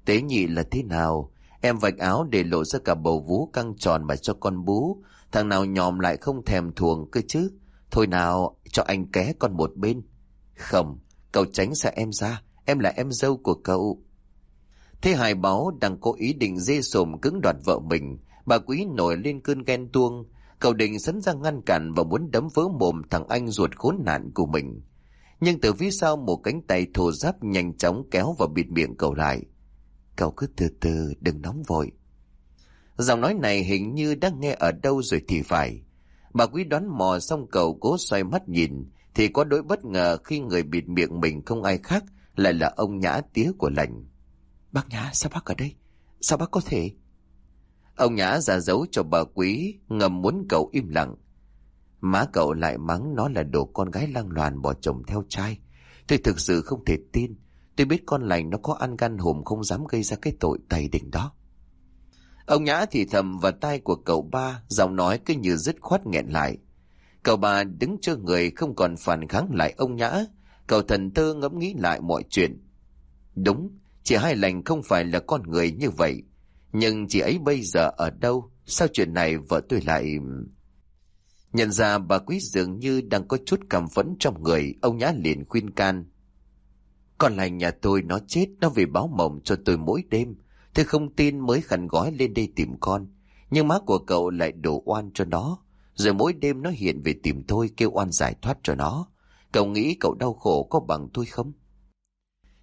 Speaker 1: Tế nhị là thế nào? Em vạch áo để lộ ra cả bầu vú căng tròn mà cho con bú. Thằng nào nhòm lại không thèm thuồng cơ chứ. Thôi nào, cho anh ké con một bên. Không, cậu tránh xa em ra. Em là em dâu của cậu. Thế hài báo đang có ý định dê sồm cứng đoạt vợ mình. Bà quý nổi lên cơn ghen tuông. Cậu định sấn ra ngăn cản và muốn đấm vỡ mồm thằng anh ruột khốn nạn của mình. Nhưng từ phía sau một cánh tay thô giáp nhanh chóng kéo vào bịt miệng cậu lại. Cậu cứ từ từ, đừng nóng vội. Giọng nói này hình như đang nghe ở đâu rồi thì phải. Bà quý đoán mò xong cậu cố xoay mắt nhìn, thì có đối bất ngờ khi người bịt miệng mình không ai khác lại là ông nhã tía của lành. Bác nhã, sao bác ở đây? Sao bác có thể? Ông nhã ra dấu cho bà quý, ngầm muốn cậu im lặng. Má cậu lại mắng nó là đồ con gái lăng loàn bỏ chồng theo trai. Tôi thực sự không thể tin. Tôi biết con lành nó có ăn gan hùm không dám gây ra cái tội tày đỉnh đó. Ông Nhã thì thầm vào tai của cậu ba, giọng nói cứ như dứt khoát nghẹn lại. Cậu ba đứng cho người không còn phản kháng lại ông Nhã. Cậu thần tơ ngẫm nghĩ lại mọi chuyện. Đúng, chị Hai Lành không phải là con người như vậy. Nhưng chị ấy bây giờ ở đâu? Sao chuyện này vợ tôi lại... Nhận ra bà quý dường như đang có chút cảm phẫn trong người, ông Nhã liền khuyên can. Còn lành nhà tôi nó chết, nó về báo mộng cho tôi mỗi đêm. Tôi không tin mới khẩn gói lên đây tìm con. Nhưng má của cậu lại đổ oan cho nó. Rồi mỗi đêm nó hiện về tìm tôi kêu oan giải thoát cho nó. Cậu nghĩ cậu đau khổ có bằng tôi không?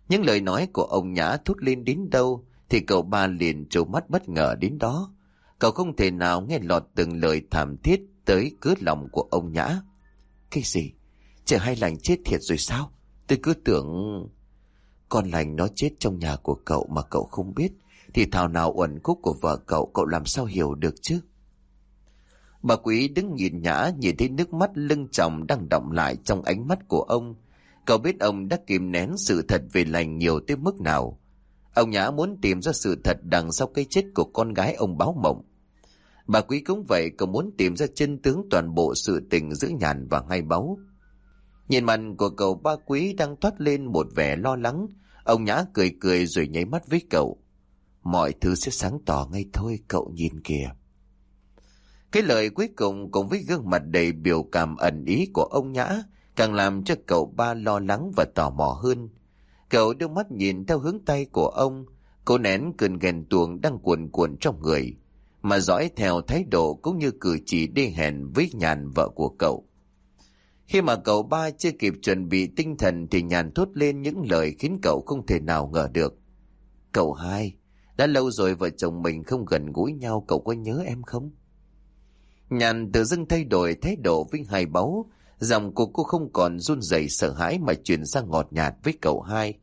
Speaker 1: Những lời nói của ông Nhã thốt lên đến đâu thì cậu ba liền trố mắt bất ngờ đến đó. Cậu không thể nào nghe lọt từng lời thảm thiết tới cứ lòng của ông Nhã. Cái gì? Chờ hai lành chết thiệt rồi sao? Tôi cứ tưởng... Con lành nó chết trong nhà của cậu mà cậu không biết. Thì thảo nào uẩn khúc của vợ cậu cậu làm sao hiểu được chứ? Bà quý đứng nhìn nhã nhìn thấy nước mắt lưng chồng đang động lại trong ánh mắt của ông. Cậu biết ông đã kìm nén sự thật về lành nhiều tới mức nào. Ông Nhã muốn tìm ra sự thật đằng sau cái chết của con gái ông báo mộng. Bà Quý cũng vậy, cậu muốn tìm ra chân tướng toàn bộ sự tình giữa nhàn và ngay báu. Nhìn mặt của cậu ba Quý đang thoát lên một vẻ lo lắng, ông Nhã cười cười rồi nháy mắt với cậu. Mọi thứ sẽ sáng tỏ ngay thôi, cậu nhìn kìa. Cái lời cuối cùng cùng với gương mặt đầy biểu cảm ẩn ý của ông Nhã càng làm cho cậu ba lo lắng và tò mò hơn. Cậu đưa mắt nhìn theo hướng tay của ông, cô nén cơn ghen tuồng đang cuồn cuộn trong người, mà dõi theo thái độ cũng như cử chỉ đi hẹn với nhàn vợ của cậu. Khi mà cậu ba chưa kịp chuẩn bị tinh thần thì nhàn thốt lên những lời khiến cậu không thể nào ngờ được. Cậu hai, đã lâu rồi vợ chồng mình không gần gũi nhau cậu có nhớ em không? Nhàn tự dưng thay đổi thái độ với hai báu, Giọng của cô không còn run rẩy sợ hãi mà chuyển sang ngọt nhạt với cậu hai.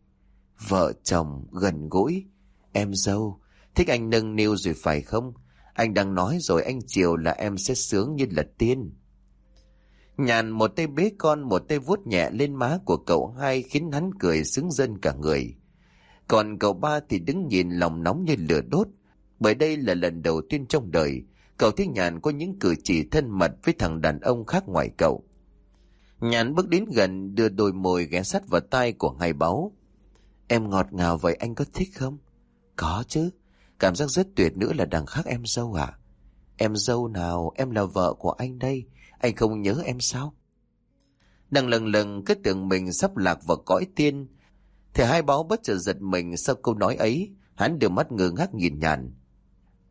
Speaker 1: Vợ chồng gần gũi. Em dâu, thích anh nâng niu rồi phải không? Anh đang nói rồi anh chiều là em sẽ sướng như là tiên. Nhàn một tay bế con một tay vuốt nhẹ lên má của cậu hai khiến hắn cười sướng dân cả người. Còn cậu ba thì đứng nhìn lòng nóng như lửa đốt. Bởi đây là lần đầu tiên trong đời cậu thấy nhàn có những cử chỉ thân mật với thằng đàn ông khác ngoài cậu. Nhàn bước đến gần đưa đôi môi ghé sát vào tai của hai báu. Em ngọt ngào vậy anh có thích không? Có chứ. Cảm giác rất tuyệt nữa là đằng khác em dâu à? Em dâu nào, em là vợ của anh đây. Anh không nhớ em sao? Đằng lần lần cứ tưởng mình sắp lạc vào cõi tiên. Thì hai báo bất chợt giật mình sau câu nói ấy. Hắn đưa mắt ngơ ngác nhìn nhàn.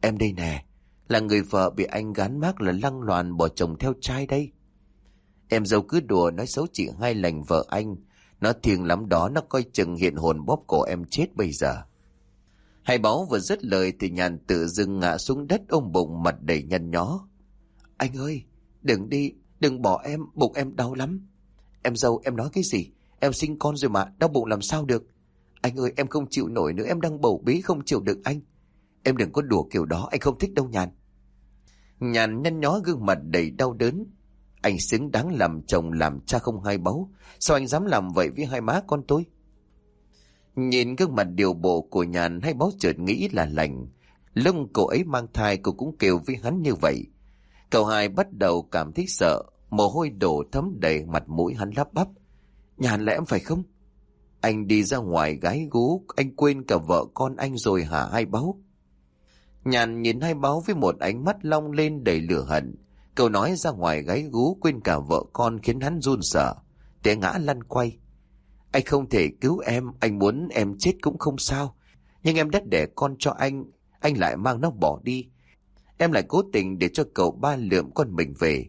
Speaker 1: Em đây nè, là người vợ bị anh gán mác là lăng loàn bỏ chồng theo trai đây. Em dâu cứ đùa nói xấu chị hai lành vợ anh. Nó thiêng lắm đó, nó coi chừng hiện hồn bóp cổ em chết bây giờ. Hai báo vừa dứt lời thì nhàn tự dưng ngã xuống đất ôm bụng mặt đầy nhăn nhó. Anh ơi, đừng đi, đừng bỏ em, bụng em đau lắm. Em dâu, em nói cái gì? Em sinh con rồi mà, đau bụng làm sao được? Anh ơi, em không chịu nổi nữa, em đang bầu bí không chịu được anh. Em đừng có đùa kiểu đó, anh không thích đâu nhàn. Nhàn nhăn nhó gương mặt đầy đau đớn. Anh xứng đáng làm chồng làm cha không hai báu. Sao anh dám làm vậy với hai má con tôi? Nhìn gương mặt điều bộ của nhàn hay báu chợt nghĩ là lành. Lưng cô ấy mang thai cô cũng kêu với hắn như vậy. Cậu hai bắt đầu cảm thấy sợ, mồ hôi đổ thấm đầy mặt mũi hắn lắp bắp. Nhàn lẽ em phải không? Anh đi ra ngoài gái gú, anh quên cả vợ con anh rồi hả hai báu? Nhàn nhìn hai báo với một ánh mắt long lên đầy lửa hận. Câu nói ra ngoài gái gú quên cả vợ con khiến hắn run sợ. Té ngã lăn quay. Anh không thể cứu em, anh muốn em chết cũng không sao. Nhưng em đã đẻ con cho anh, anh lại mang nó bỏ đi. Em lại cố tình để cho cậu ba lượm con mình về.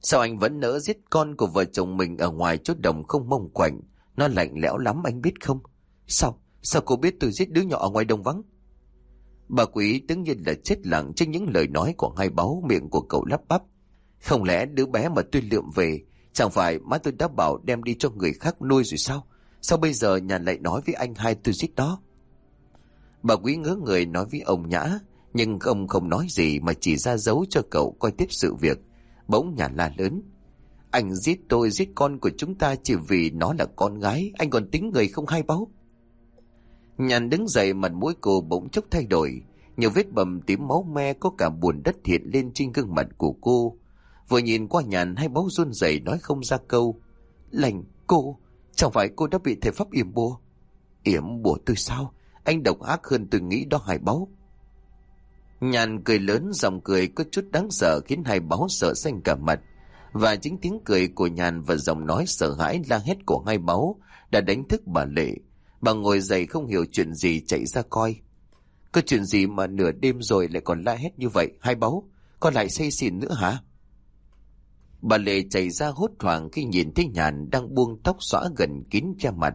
Speaker 1: Sao anh vẫn nỡ giết con của vợ chồng mình ở ngoài chốt đồng không mông quạnh? Nó lạnh lẽo lắm anh biết không? Sao? Sao cô biết tôi giết đứa nhỏ ở ngoài đồng vắng? Bà quý tướng nhiên là chết lặng trên những lời nói của hai báu miệng của cậu lắp bắp. Không lẽ đứa bé mà tôi lượm về, chẳng phải má tôi đã bảo đem đi cho người khác nuôi rồi sao? Sao bây giờ nhà lại nói với anh hai tôi giết đó? Bà quý ngớ người nói với ông Nhã, nhưng ông không nói gì mà chỉ ra dấu cho cậu coi tiếp sự việc. Bỗng nhà la lớn. Anh giết tôi giết con của chúng ta chỉ vì nó là con gái, anh còn tính người không hay báu. Nhàn đứng dậy mặt mũi cô bỗng chốc thay đổi. Nhiều vết bầm tím máu me có cả buồn đất hiện lên trên gương mặt của cô. Vừa nhìn qua nhàn hai báu run rẩy nói không ra câu. Lành, cô, chẳng phải cô đã bị thể pháp yểm bùa? Yểm bùa tôi sao? Anh độc ác hơn tôi nghĩ đó hải báu. Nhàn cười lớn giọng cười có chút đáng sợ khiến hai báo sợ xanh cả mặt. Và chính tiếng cười của Nhàn và giọng nói sợ hãi la hét của hai báu đã đánh thức bà Lệ Bà ngồi dậy không hiểu chuyện gì chạy ra coi. Có chuyện gì mà nửa đêm rồi lại còn la hét như vậy, hai báu, con lại say xỉn nữa hả? Bà Lệ chạy ra hốt hoảng khi nhìn thấy nhàn đang buông tóc xõa gần kín che mặt.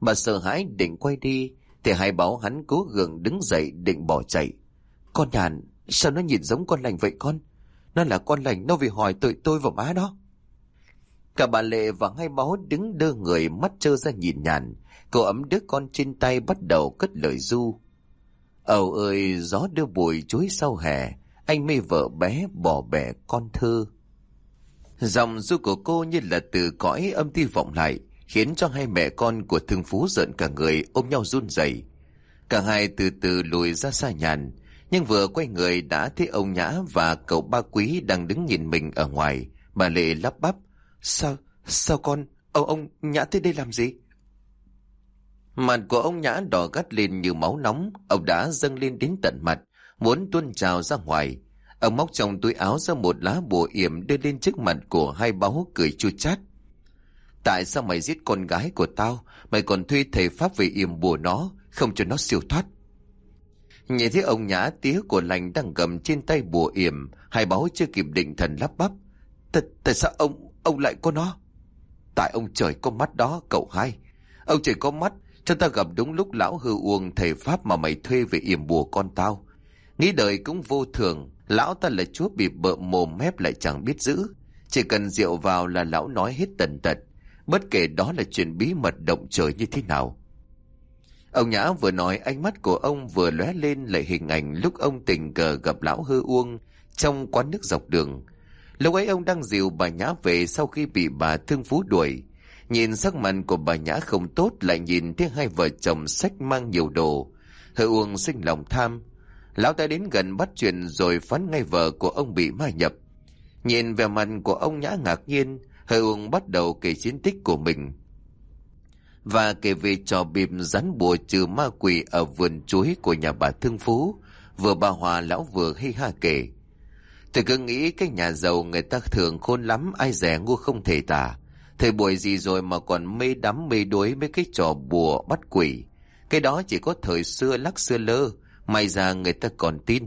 Speaker 1: Bà sợ hãi định quay đi, thì hai báo hắn cố gượng đứng dậy định bỏ chạy. Con nhàn, sao nó nhìn giống con lành vậy con? Nó là con lành, nó vì hỏi tội tôi và má đó. Cả bà Lệ và hai máu đứng đơ người mắt trơ ra nhìn nhàn, Cô ấm đứa con trên tay bắt đầu cất lời du. Ầu ơi, gió đưa bụi chuối sau hè, anh mê vợ bé bỏ bẻ con thơ. Dòng du của cô như là từ cõi âm ti vọng lại, khiến cho hai mẹ con của thương phú giận cả người ôm nhau run rẩy. Cả hai từ từ lùi ra xa nhàn, nhưng vừa quay người đã thấy ông Nhã và cậu ba quý đang đứng nhìn mình ở ngoài. Bà Lệ lắp bắp. Sao, sao con, ông, ông Nhã tới đây làm gì? Mặt của ông Nhã đỏ gắt lên như máu nóng, ông đã dâng lên đến tận mặt, muốn tuôn trào ra ngoài. Ông móc trong túi áo ra một lá bùa yểm đưa lên trước mặt của hai báu cười chua chát. Tại sao mày giết con gái của tao, mày còn thuê thầy Pháp về yểm bùa nó, không cho nó siêu thoát? Nhìn thấy ông Nhã tía của lành đang cầm trên tay bùa yểm, hai báu chưa kịp định thần lắp bắp. Tại, tại sao ông, ông lại có nó? Tại ông trời có mắt đó, cậu hai. Ông trời có mắt, cho ta gặp đúng lúc lão hư uông thầy Pháp mà mày thuê về yểm bùa con tao. Nghĩ đời cũng vô thường, lão ta là chúa bị bợ mồm mép lại chẳng biết giữ. Chỉ cần rượu vào là lão nói hết tần tật, bất kể đó là chuyện bí mật động trời như thế nào. Ông Nhã vừa nói ánh mắt của ông vừa lóe lên lại hình ảnh lúc ông tình cờ gặp lão hư uông trong quán nước dọc đường. Lúc ấy ông đang dìu bà Nhã về sau khi bị bà thương phú đuổi. Nhìn sắc mặt của bà Nhã không tốt lại nhìn thấy hai vợ chồng sách mang nhiều đồ. Hơ uông sinh lòng tham. Lão ta đến gần bắt chuyện rồi phán ngay vợ của ông bị ma nhập. Nhìn vẻ mặt của ông Nhã ngạc nhiên, Hơ uông bắt đầu kể chiến tích của mình. Và kể về trò bịp rắn bùa trừ ma quỷ ở vườn chuối của nhà bà Thương Phú. Vừa bà Hòa lão vừa hay ha kể. Tôi cứ nghĩ cái nhà giàu người ta thường khôn lắm, ai rẻ ngu không thể tả. Thời buổi gì rồi mà còn mê đắm mê đuối mấy cái trò bùa bắt quỷ. Cái đó chỉ có thời xưa lắc xưa lơ, may ra người ta còn tin.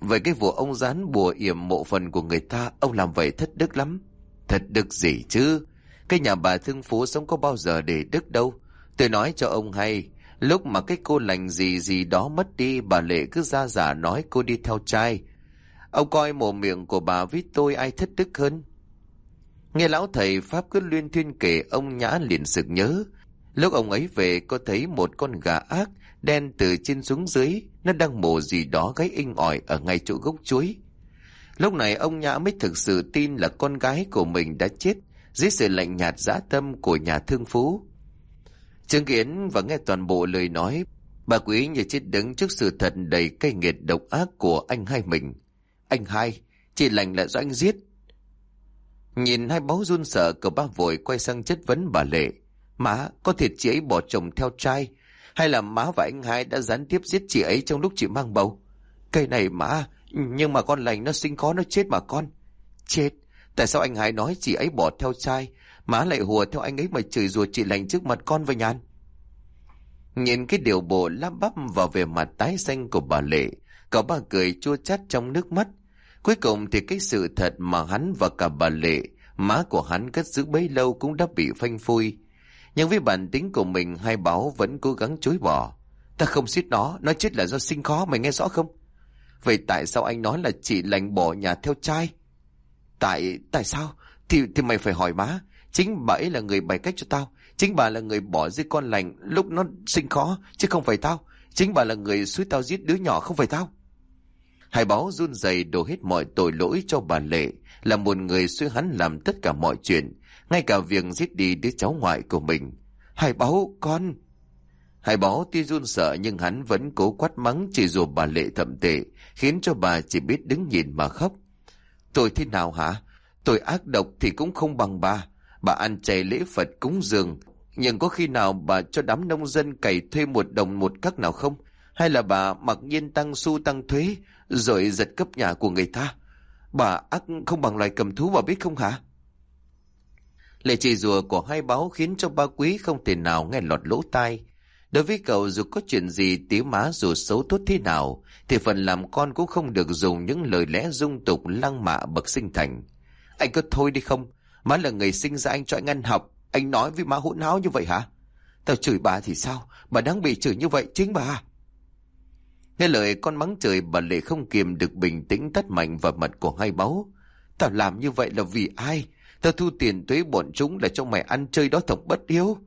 Speaker 1: Vậy cái vụ ông rán bùa yểm mộ phần của người ta, ông làm vậy thất đức lắm. Thất đức gì chứ? Cái nhà bà thương phú sống có bao giờ để đức đâu. Tôi nói cho ông hay, lúc mà cái cô lành gì gì đó mất đi, bà Lệ cứ ra giả nói cô đi theo trai. Ông coi mồm miệng của bà với tôi ai thất đức hơn. Nghe lão thầy Pháp cứ luyên thuyên kể ông Nhã liền sực nhớ. Lúc ông ấy về có thấy một con gà ác đen từ trên xuống dưới, nó đang mổ gì đó gáy inh ỏi ở ngay chỗ gốc chuối. Lúc này ông Nhã mới thực sự tin là con gái của mình đã chết dưới sự lạnh nhạt dã tâm của nhà thương phú. Chứng kiến và nghe toàn bộ lời nói, bà quý như chết đứng trước sự thật đầy cay nghiệt độc ác của anh hai mình. Anh hai, chị lành là do anh giết. Nhìn hai báu run sợ cậu ba vội quay sang chất vấn bà Lệ. Má, có thiệt chị ấy bỏ chồng theo trai, hay là má và anh hai đã gián tiếp giết chị ấy trong lúc chị mang bầu? Cây này má, nhưng mà con lành nó sinh khó nó chết mà con. Chết, tại sao anh hai nói chị ấy bỏ theo trai, má lại hùa theo anh ấy mà chửi rủa chị lành trước mặt con và nhàn? Nhìn cái điều bộ lắp bắp vào về mặt tái xanh của bà Lệ, cậu ba cười chua chát trong nước mắt. Cuối cùng thì cái sự thật mà hắn và cả bà Lệ, má của hắn cất giữ bấy lâu cũng đã bị phanh phui. Nhưng với bản tính của mình hai báo vẫn cố gắng chối bỏ. Ta không giết nó, nó chết là do sinh khó, mày nghe rõ không? Vậy tại sao anh nói là chị lành bỏ nhà theo trai? Tại, tại sao? Thì, thì mày phải hỏi má. Chính bà ấy là người bày cách cho tao. Chính bà là người bỏ dưới con lành lúc nó sinh khó, chứ không phải tao. Chính bà là người suối tao giết đứa nhỏ, không phải tao. Hải báo run rẩy đổ hết mọi tội lỗi cho bà Lệ, là một người suy hắn làm tất cả mọi chuyện, ngay cả việc giết đi đứa cháu ngoại của mình. Hải báo, con... Hải báo tuy run sợ nhưng hắn vẫn cố quát mắng chỉ dù bà Lệ thậm tệ, khiến cho bà chỉ biết đứng nhìn mà khóc. Tôi thế nào hả? Tôi ác độc thì cũng không bằng bà. Bà ăn chay lễ Phật cúng dường, nhưng có khi nào bà cho đám nông dân cày thuê một đồng một cắc nào không? Hay là bà mặc nhiên tăng xu tăng thuế, rồi giật cấp nhà của người ta? Bà ác không bằng loài cầm thú bà biết không hả? Lệ chỉ rùa của hai báo khiến cho ba quý không thể nào nghe lọt lỗ tai. Đối với cậu dù có chuyện gì tía má dù xấu tốt thế nào, thì phần làm con cũng không được dùng những lời lẽ dung tục lăng mạ bậc sinh thành. Anh cứ thôi đi không? Má là người sinh ra anh cho anh ăn học, anh nói với má hỗn háo như vậy hả? Tao chửi bà thì sao? Bà đang bị chửi như vậy chính bà. Nghe lời con mắng trời bà Lệ không kiềm được bình tĩnh tắt mạnh vào mặt của hai báu. Tao làm như vậy là vì ai? Tao thu tiền thuế bọn chúng là cho mày ăn chơi đó thọc bất hiếu.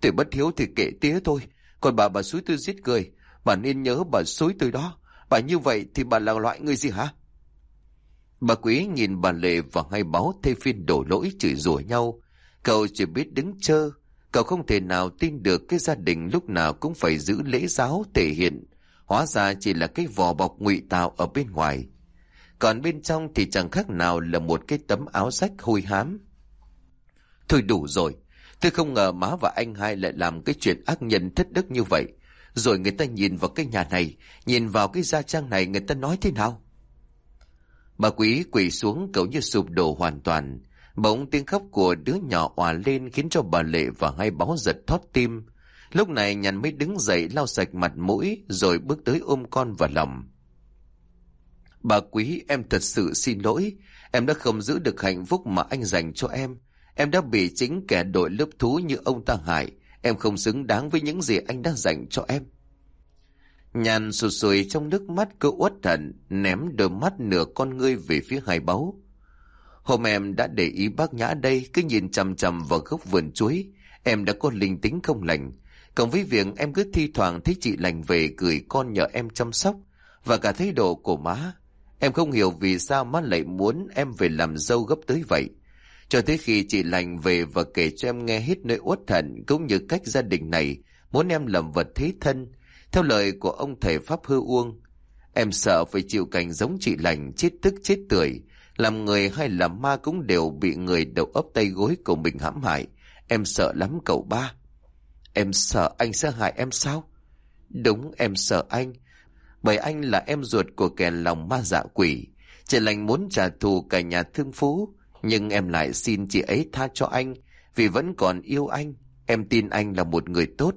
Speaker 1: Tôi bất hiếu thì kệ tía thôi. Còn bà bà suối tôi giết người. Bà nên nhớ bà suối tôi đó. Bà như vậy thì bà là loại người gì hả? Bà quý nhìn bà Lệ và hai báo thay phiên đổ lỗi chửi rủa nhau. Cậu chỉ biết đứng chơ. Cậu không thể nào tin được cái gia đình lúc nào cũng phải giữ lễ giáo thể hiện. Hóa ra chỉ là cái vỏ bọc ngụy tạo ở bên ngoài. Còn bên trong thì chẳng khác nào là một cái tấm áo rách hôi hám. Thôi đủ rồi. Tôi không ngờ má và anh hai lại làm cái chuyện ác nhân thất đức như vậy. Rồi người ta nhìn vào cái nhà này, nhìn vào cái gia trang này người ta nói thế nào? Bà quý quỳ xuống cậu như sụp đổ hoàn toàn. Bỗng tiếng khóc của đứa nhỏ òa lên khiến cho bà Lệ và hai báo giật thoát tim. Lúc này nhàn mới đứng dậy lau sạch mặt mũi rồi bước tới ôm con vào lòng. Bà quý em thật sự xin lỗi. Em đã không giữ được hạnh phúc mà anh dành cho em. Em đã bị chính kẻ đội lớp thú như ông ta hại. Em không xứng đáng với những gì anh đã dành cho em. Nhàn sụt sùi trong nước mắt cứ uất hận, ném đôi mắt nửa con ngươi về phía hai báu. Hôm em đã để ý bác nhã đây cứ nhìn chằm chằm vào gốc vườn chuối. Em đã có linh tính không lành. Cộng với việc em cứ thi thoảng thấy chị lành về gửi con nhờ em chăm sóc. Và cả thái độ của má. Em không hiểu vì sao má lại muốn em về làm dâu gấp tới vậy. Cho tới khi chị lành về và kể cho em nghe hết nơi uất thần cũng như cách gia đình này muốn em làm vật thế thân theo lời của ông thầy Pháp Hư Uông, em sợ phải chịu cảnh giống chị lành chết tức chết tuổi làm người hay làm ma cũng đều bị người đầu ấp tay gối của mình hãm hại. Em sợ lắm cậu ba. Em sợ anh sẽ hại em sao? Đúng em sợ anh. Bởi anh là em ruột của kẻ lòng ma dạ quỷ. Chị lành muốn trả thù cả nhà thương phú. Nhưng em lại xin chị ấy tha cho anh. Vì vẫn còn yêu anh. Em tin anh là một người tốt.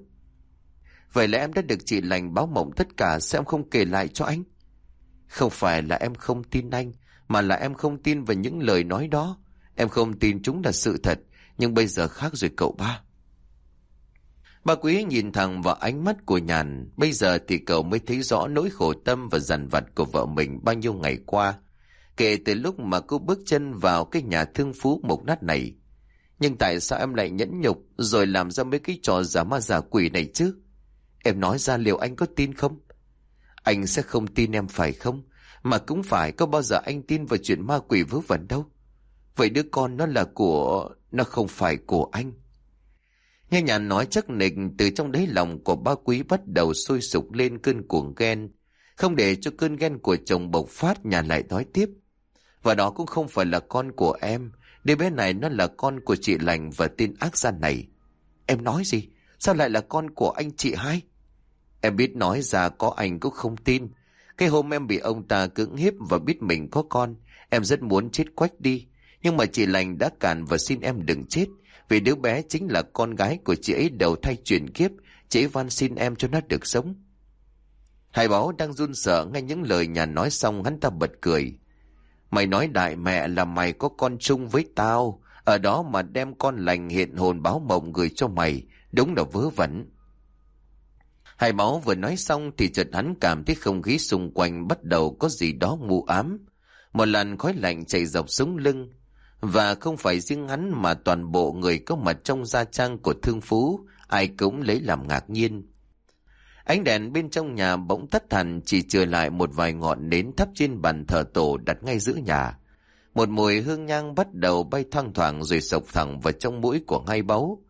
Speaker 1: Vậy là em đã được chị lành báo mộng tất cả, sẽ em không kể lại cho anh Không phải là em không tin anh, Mà là em không tin về những lời nói đó Em không tin chúng là sự thật, Nhưng bây giờ khác rồi cậu ba. Bà quý nhìn thẳng vào ánh mắt của nhàn. Bây giờ thì cậu mới thấy rõ nỗi khổ tâm và dằn vặt của vợ mình bao nhiêu ngày qua. Kể từ lúc mà cô bước chân vào cái nhà thương phú mục nát này. Nhưng tại sao em lại nhẫn nhục rồi làm ra mấy cái trò giả ma giả quỷ này chứ? Em nói ra liệu anh có tin không? Anh sẽ không tin em phải không? Mà cũng phải có bao giờ anh tin vào chuyện ma quỷ vớ vẩn đâu. Vậy đứa con nó là của... Nó không phải của anh. Nghe nhà nói chắc nịch từ trong đáy lòng của ba quý bắt đầu sôi sục lên cơn cuồng ghen. Không để cho cơn ghen của chồng bộc phát, nhà lại nói tiếp. Và đó cũng không phải là con của em. Đứa bé này nó là con của chị lành và tên ác gian này. Em nói gì? Sao lại là con của anh chị hai? Em biết nói ra có anh cũng không tin. Cái hôm em bị ông ta cưỡng hiếp và biết mình có con, em rất muốn chết quách đi. Nhưng mà chị lành đã cản và xin em đừng chết. Vì đứa bé chính là con gái của chị ấy đầu thay chuyển kiếp, chị ấy van xin em cho nó được sống. Hải báo đang run sợ nghe những lời nhà nói xong hắn ta bật cười. Mày nói đại mẹ là mày có con chung với tao, ở đó mà đem con lành hiện hồn báo mộng gửi cho mày, đúng là vớ vẩn. Hải máu vừa nói xong thì chợt hắn cảm thấy không khí xung quanh bắt đầu có gì đó mù ám. Một làn khói lạnh chạy dọc sống lưng, và không phải riêng hắn mà toàn bộ người có mặt trong gia trang của thương phú, ai cũng lấy làm ngạc nhiên. Ánh đèn bên trong nhà bỗng tắt hẳn chỉ trừ lại một vài ngọn nến thắp trên bàn thờ tổ đặt ngay giữa nhà. Một mùi hương nhang bắt đầu bay thoang thoảng rồi sộc thẳng vào trong mũi của hai báu.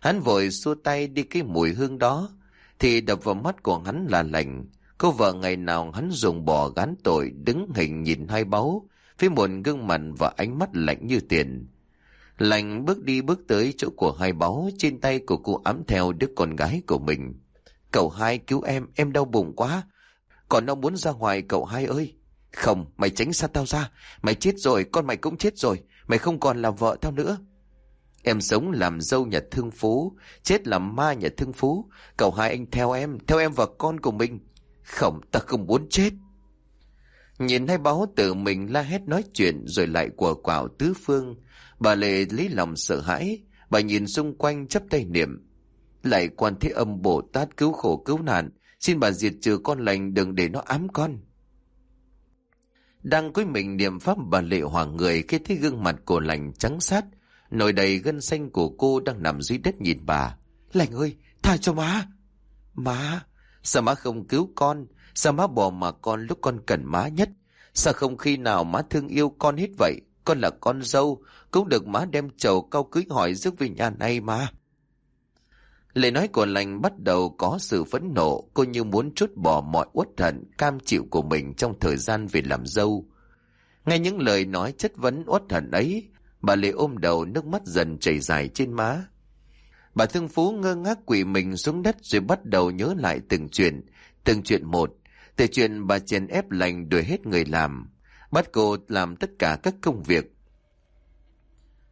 Speaker 1: Hắn vội xua tay đi cái mùi hương đó, thì đập vào mắt của hắn là lành. Cô vợ ngày nào hắn dùng bỏ gán tội đứng hình nhìn hai báu, với một gương mặt và ánh mắt lạnh như tiền. Lạnh bước đi bước tới chỗ của hai báu, trên tay của cô ấm theo đứa con gái của mình. Cậu hai cứu em, em đau bụng quá. Còn nó muốn ra ngoài cậu hai ơi. Không, mày tránh xa tao ra. Mày chết rồi, con mày cũng chết rồi. Mày không còn là vợ tao nữa. Em sống làm dâu nhà thương phú, chết làm ma nhà thương phú. Cậu hai anh theo em, theo em và con của mình. Không, ta không muốn chết. Nhìn hai báo tự mình la hét nói chuyện rồi lại của quảo tứ phương. Bà Lệ lấy lòng sợ hãi, bà nhìn xung quanh chấp tay niệm. Lại quan thế âm Bồ Tát cứu khổ cứu nạn, xin bà diệt trừ con lành đừng để nó ám con. Đang cúi mình niệm pháp bà Lệ hoàng người khi thấy gương mặt của lành trắng sát, nồi đầy gân xanh của cô đang nằm dưới đất nhìn bà. Lành ơi, tha cho má. Má, sao má không cứu con? Sao má bỏ mà con lúc con cần má nhất? Sao không khi nào má thương yêu con hết vậy? Con là con dâu, cũng được má đem chầu cao cưới hỏi rước về nhà này mà. Lời nói của lành bắt đầu có sự phẫn nộ, cô như muốn trút bỏ mọi uất hận, cam chịu của mình trong thời gian về làm dâu. Nghe những lời nói chất vấn uất hận ấy, bà Lệ ôm đầu nước mắt dần chảy dài trên má. Bà thương phú ngơ ngác quỳ mình xuống đất rồi bắt đầu nhớ lại từng chuyện, từng chuyện một, từ chuyện bà chèn ép lành đuổi hết người làm, bắt cô làm tất cả các công việc.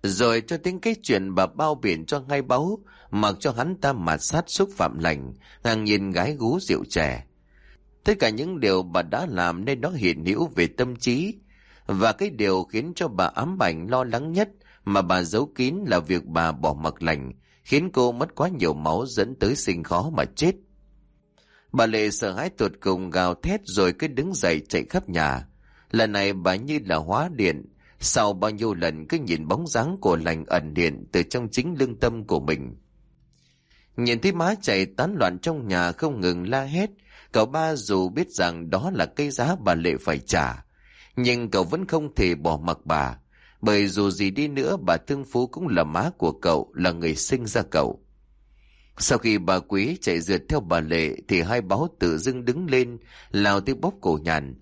Speaker 1: Rồi cho tính cái chuyện bà bao biển cho ngay báu, mặc cho hắn ta mạt sát xúc phạm lành, ngang nhìn gái gú rượu trẻ. Tất cả những điều bà đã làm nên nó hiện hữu về tâm trí, và cái điều khiến cho bà ám ảnh lo lắng nhất mà bà giấu kín là việc bà bỏ mặc lành, khiến cô mất quá nhiều máu dẫn tới sinh khó mà chết. Bà Lệ sợ hãi tuột cùng gào thét rồi cứ đứng dậy chạy khắp nhà. Lần này bà như là hóa điện, sau bao nhiêu lần cứ nhìn bóng dáng của lành ẩn điện từ trong chính lương tâm của mình. Nhìn thấy má chạy tán loạn trong nhà không ngừng la hét, cậu ba dù biết rằng đó là cây giá bà Lệ phải trả, nhưng cậu vẫn không thể bỏ mặc bà, bởi dù gì đi nữa bà Thương Phú cũng là má của cậu, là người sinh ra cậu. Sau khi bà quý chạy rượt theo bà Lệ thì hai báo tự dưng đứng lên, lao tới bóp cổ nhàn.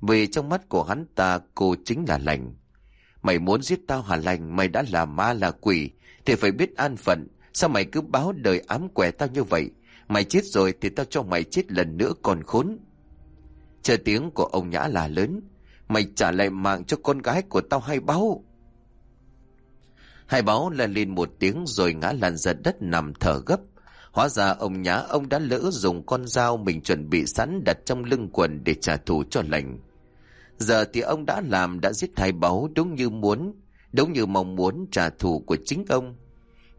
Speaker 1: Vì trong mắt của hắn ta cô chính là lành. Mày muốn giết tao hả lành, mày đã là ma là quỷ, thì phải biết an phận. Sao mày cứ báo đời ám quẻ tao như vậy? Mày chết rồi thì tao cho mày chết lần nữa còn khốn. Chờ tiếng của ông Nhã là lớn. Mày trả lại mạng cho con gái của tao hay báo. Hai báo lên lên một tiếng rồi ngã lăn ra đất nằm thở gấp. Hóa ra ông nhã, ông đã lỡ dùng con dao mình chuẩn bị sẵn đặt trong lưng quần để trả thù cho lành. Giờ thì ông đã làm, đã giết hai báu đúng như muốn. đúng như mong muốn trả thù của chính ông.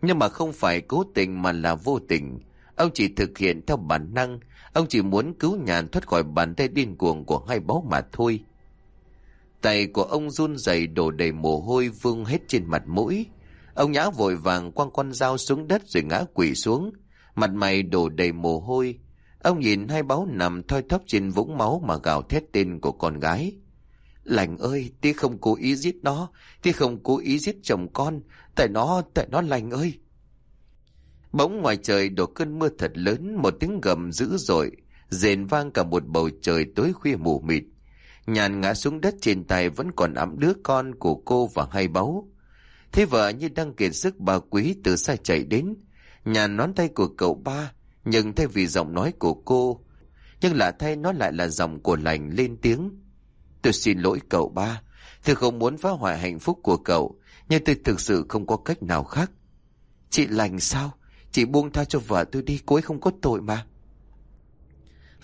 Speaker 1: Nhưng mà không phải cố tình mà là vô tình. Ông chỉ thực hiện theo bản năng, ông chỉ muốn cứu nhàn thoát khỏi bàn tay điên cuồng của hai báu mà thôi. Tay của ông run rẩy đổ đầy mồ hôi vương hết trên mặt mũi. Ông nhã vội vàng quăng con dao xuống đất rồi ngã quỵ xuống. Mặt mày đổ đầy mồ hôi. Ông nhìn hai báu nằm thoi thóp trên vũng máu mà gào thét tên của con gái. Lành ơi, tí không cố ý giết nó, tí không cố ý giết chồng con, tại nó, tại nó lành ơi. Bỗng ngoài trời đổ cơn mưa thật lớn, một tiếng gầm dữ dội, rền vang cả một bầu trời tối khuya mù mịt. Nhàn ngã xuống đất trên tay vẫn còn ẵm đứa con của cô và hai báu. Thế vợ như đang kiệt sức bà quý từ xa chạy đến. Nhàn nón tay của cậu ba, nhưng thay vì giọng nói của cô, nhưng lạ thay nó lại là giọng của lành lên tiếng. Tôi xin lỗi cậu ba, tôi không muốn phá hoại hạnh phúc của cậu, nhưng tôi thực sự không có cách nào khác. Chị lành sao? Chị buông tha cho vợ tôi đi, cô ấy không có tội mà.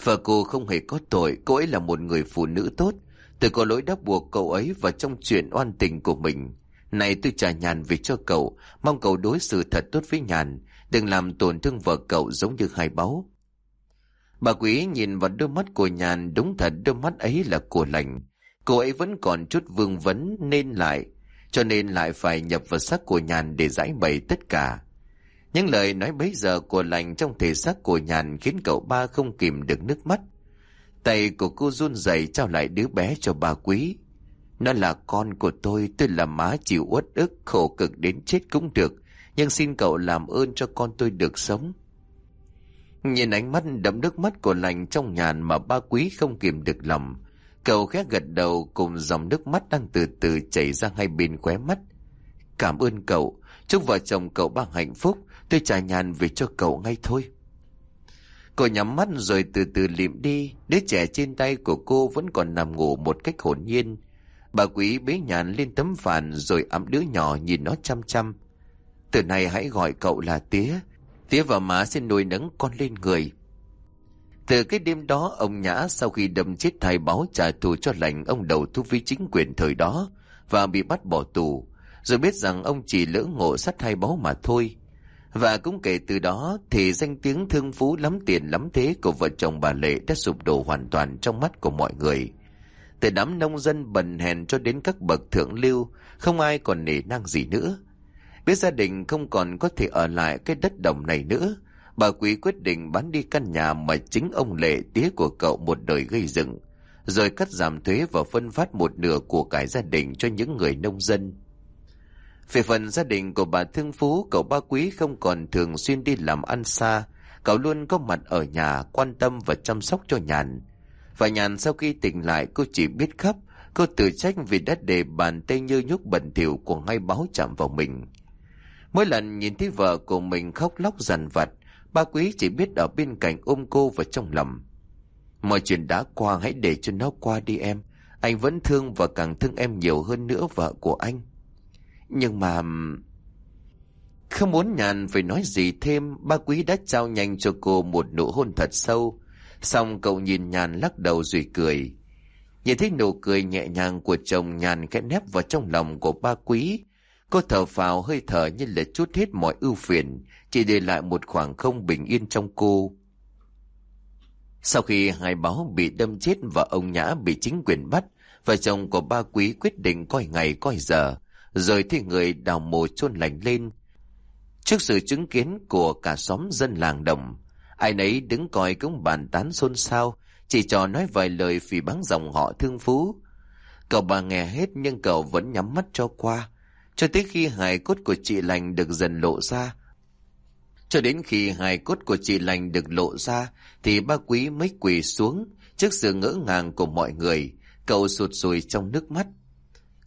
Speaker 1: Vợ cô không hề có tội, cô ấy là một người phụ nữ tốt. Tôi có lỗi đáp buộc cậu ấy và trong chuyện oan tình của mình. Này tôi trả nhàn về cho cậu, mong cậu đối xử thật tốt với nhàn, đừng làm tổn thương vợ cậu giống như hai báu. Bà quý nhìn vào đôi mắt của nhàn đúng thật đôi mắt ấy là của lành. Cô ấy vẫn còn chút vương vấn nên lại, cho nên lại phải nhập vào sắc của nhàn để giải bày tất cả. Những lời nói bấy giờ của lành trong thể xác của nhàn khiến cậu ba không kìm được nước mắt. Tay của cô run rẩy trao lại đứa bé cho bà quý. Nó là con của tôi, tôi là má chịu uất ức, khổ cực đến chết cũng được. Nhưng xin cậu làm ơn cho con tôi được sống. Nhìn ánh mắt đẫm nước mắt của lành trong nhàn mà ba quý không kìm được lòng. Cậu khẽ gật đầu cùng dòng nước mắt đang từ từ chảy ra hai bên khóe mắt. Cảm ơn cậu, chúc vợ chồng cậu ba hạnh phúc, tôi trả nhàn về cho cậu ngay thôi. Cô nhắm mắt rồi từ từ liệm đi, đứa trẻ trên tay của cô vẫn còn nằm ngủ một cách hồn nhiên. Bà quý bế nhàn lên tấm phản rồi ấm đứa nhỏ nhìn nó chăm chăm. Từ nay hãy gọi cậu là tía, tía và má sẽ nuôi nấng con lên người. Từ cái đêm đó, ông Nhã sau khi đâm chết thai báo trả thù cho lành ông đầu thu với chính quyền thời đó và bị bắt bỏ tù, rồi biết rằng ông chỉ lỡ ngộ sát thai báo mà thôi. Và cũng kể từ đó thì danh tiếng thương phú lắm tiền lắm thế của vợ chồng bà Lệ đã sụp đổ hoàn toàn trong mắt của mọi người. Từ đám nông dân bần hèn cho đến các bậc thượng lưu, không ai còn nể nang gì nữa. Biết gia đình không còn có thể ở lại cái đất đồng này nữa, bà Quý quyết định bán đi căn nhà mà chính ông Lệ tía của cậu một đời gây dựng, rồi cắt giảm thuế và phân phát một nửa của cải gia đình cho những người nông dân. Về phần gia đình của bà Thương Phú, cậu ba quý không còn thường xuyên đi làm ăn xa, cậu luôn có mặt ở nhà quan tâm và chăm sóc cho nhàn. Và nhàn sau khi tỉnh lại cô chỉ biết khóc, cô tự trách vì đã để bàn tay như nhúc bẩn thỉu của ngay báo chạm vào mình. Mỗi lần nhìn thấy vợ của mình khóc lóc dằn vặt, ba quý chỉ biết ở bên cạnh ôm cô vào trong lòng. Mọi chuyện đã qua hãy để cho nó qua đi em. Anh vẫn thương và càng thương em nhiều hơn nữa vợ của anh. Nhưng mà... Không muốn nhàn phải nói gì thêm, ba quý đã trao nhanh cho cô một nụ hôn thật sâu. Xong cậu nhìn nhàn lắc đầu rồi cười. Nhìn thấy nụ cười nhẹ nhàng của chồng nhàn khẽ nép vào trong lòng của ba quý. Cô thở phào hơi thở như là chút hết mọi ưu phiền, chỉ để lại một khoảng không bình yên trong cô. Sau khi hai báo bị đâm chết và ông Nhã bị chính quyền bắt, vợ chồng của ba quý quyết định coi ngày coi giờ, rồi thì người đào mồ chôn lành lên. Trước sự chứng kiến của cả xóm dân làng đồng, ai nấy đứng coi cũng bàn tán xôn xao, chỉ trò nói vài lời phỉ báng dòng họ thương phú. Cậu bà nghe hết nhưng cậu vẫn nhắm mắt cho qua, cho tới khi hài cốt của chị lành được dần lộ ra. Cho đến khi hài cốt của chị lành được lộ ra, thì ba quý mới quỳ xuống trước sự ngỡ ngàng của mọi người, cậu sụt sùi trong nước mắt.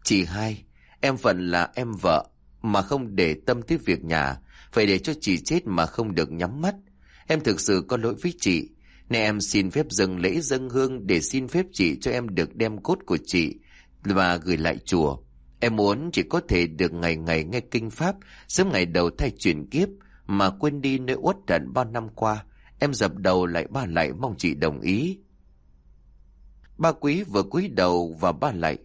Speaker 1: Chị hai, Em phận là em vợ, mà không để tâm tới việc nhà, phải để cho chị chết mà không được nhắm mắt. Em thực sự có lỗi với chị, nên em xin phép dâng lễ dâng hương để xin phép chị cho em được đem cốt của chị và gửi lại chùa. Em muốn chỉ có thể được ngày ngày nghe kinh pháp, sớm ngày đầu thay chuyển kiếp, mà quên đi nơi uất trận bao năm qua. Em dập đầu lại ba lại mong chị đồng ý. Ba quý vừa cúi đầu và ba lại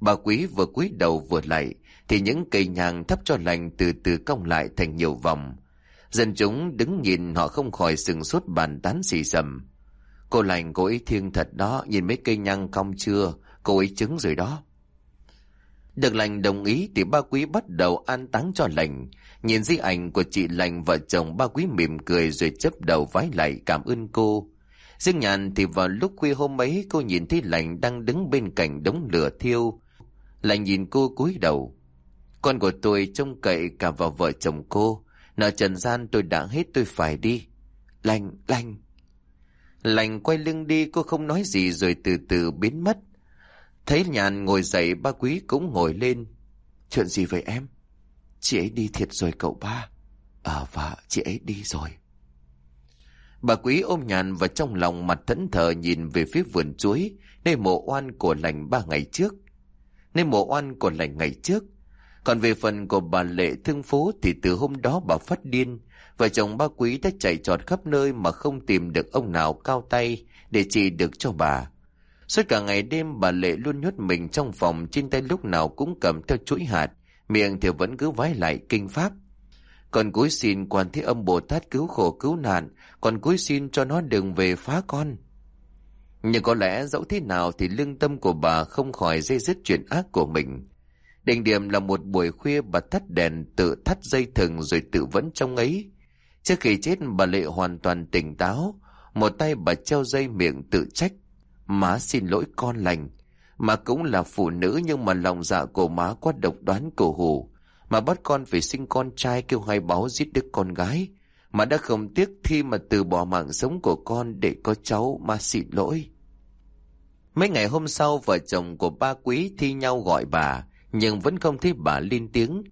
Speaker 1: Bà quý vừa cúi đầu vừa lại, thì những cây nhang thắp cho lành từ từ cong lại thành nhiều vòng. Dân chúng đứng nhìn họ không khỏi sừng sốt bàn tán xì xầm. Cô lành cô ấy thiêng thật đó, nhìn mấy cây nhang cong chưa, cô ấy chứng rồi đó. Được lành đồng ý thì ba quý bắt đầu an táng cho lành. Nhìn di ảnh của chị lành vợ chồng ba quý mỉm cười rồi chấp đầu vái lại cảm ơn cô. Riêng nhàn thì vào lúc khuya hôm ấy cô nhìn thấy lành đang đứng bên cạnh đống lửa thiêu. Lành nhìn cô cúi đầu. Con của tôi trông cậy cả vào vợ chồng cô. Nợ trần gian tôi đã hết tôi phải đi. Lành, lành. Lành quay lưng đi cô không nói gì rồi từ từ biến mất. Thấy nhàn ngồi dậy ba quý cũng ngồi lên. Chuyện gì vậy em? Chị ấy đi thiệt rồi cậu ba. À và chị ấy đi rồi. Bà quý ôm nhàn và trong lòng mặt thẫn thờ nhìn về phía vườn chuối, nơi mộ oan của lành ba ngày trước. Nơi mộ oan của lành ngày trước. Còn về phần của bà Lệ Thương Phố thì từ hôm đó bà phát điên. Vợ chồng ba quý đã chạy trọt khắp nơi mà không tìm được ông nào cao tay để trị được cho bà. Suốt cả ngày đêm bà Lệ luôn nhốt mình trong phòng trên tay lúc nào cũng cầm theo chuỗi hạt, miệng thì vẫn cứ vái lại kinh pháp. Còn cúi xin quan thế âm Bồ Tát cứu khổ cứu nạn, còn cúi xin cho nó đừng về phá con. Nhưng có lẽ dẫu thế nào thì lương tâm của bà không khỏi dây dứt chuyện ác của mình. Đỉnh điểm là một buổi khuya bà tắt đèn tự thắt dây thừng rồi tự vẫn trong ấy. Trước khi chết bà Lệ hoàn toàn tỉnh táo, một tay bà treo dây miệng tự trách. Má xin lỗi con lành. Mà cũng là phụ nữ nhưng mà lòng dạ của má quá độc đoán cổ hủ. Mà bắt con phải sinh con trai kêu hai báo giết đứa con gái. Mà đã không tiếc thi mà từ bỏ mạng sống của con để có cháu mà xin lỗi. Mấy ngày hôm sau, vợ chồng của ba quý thi nhau gọi bà, nhưng vẫn không thấy bà lên tiếng.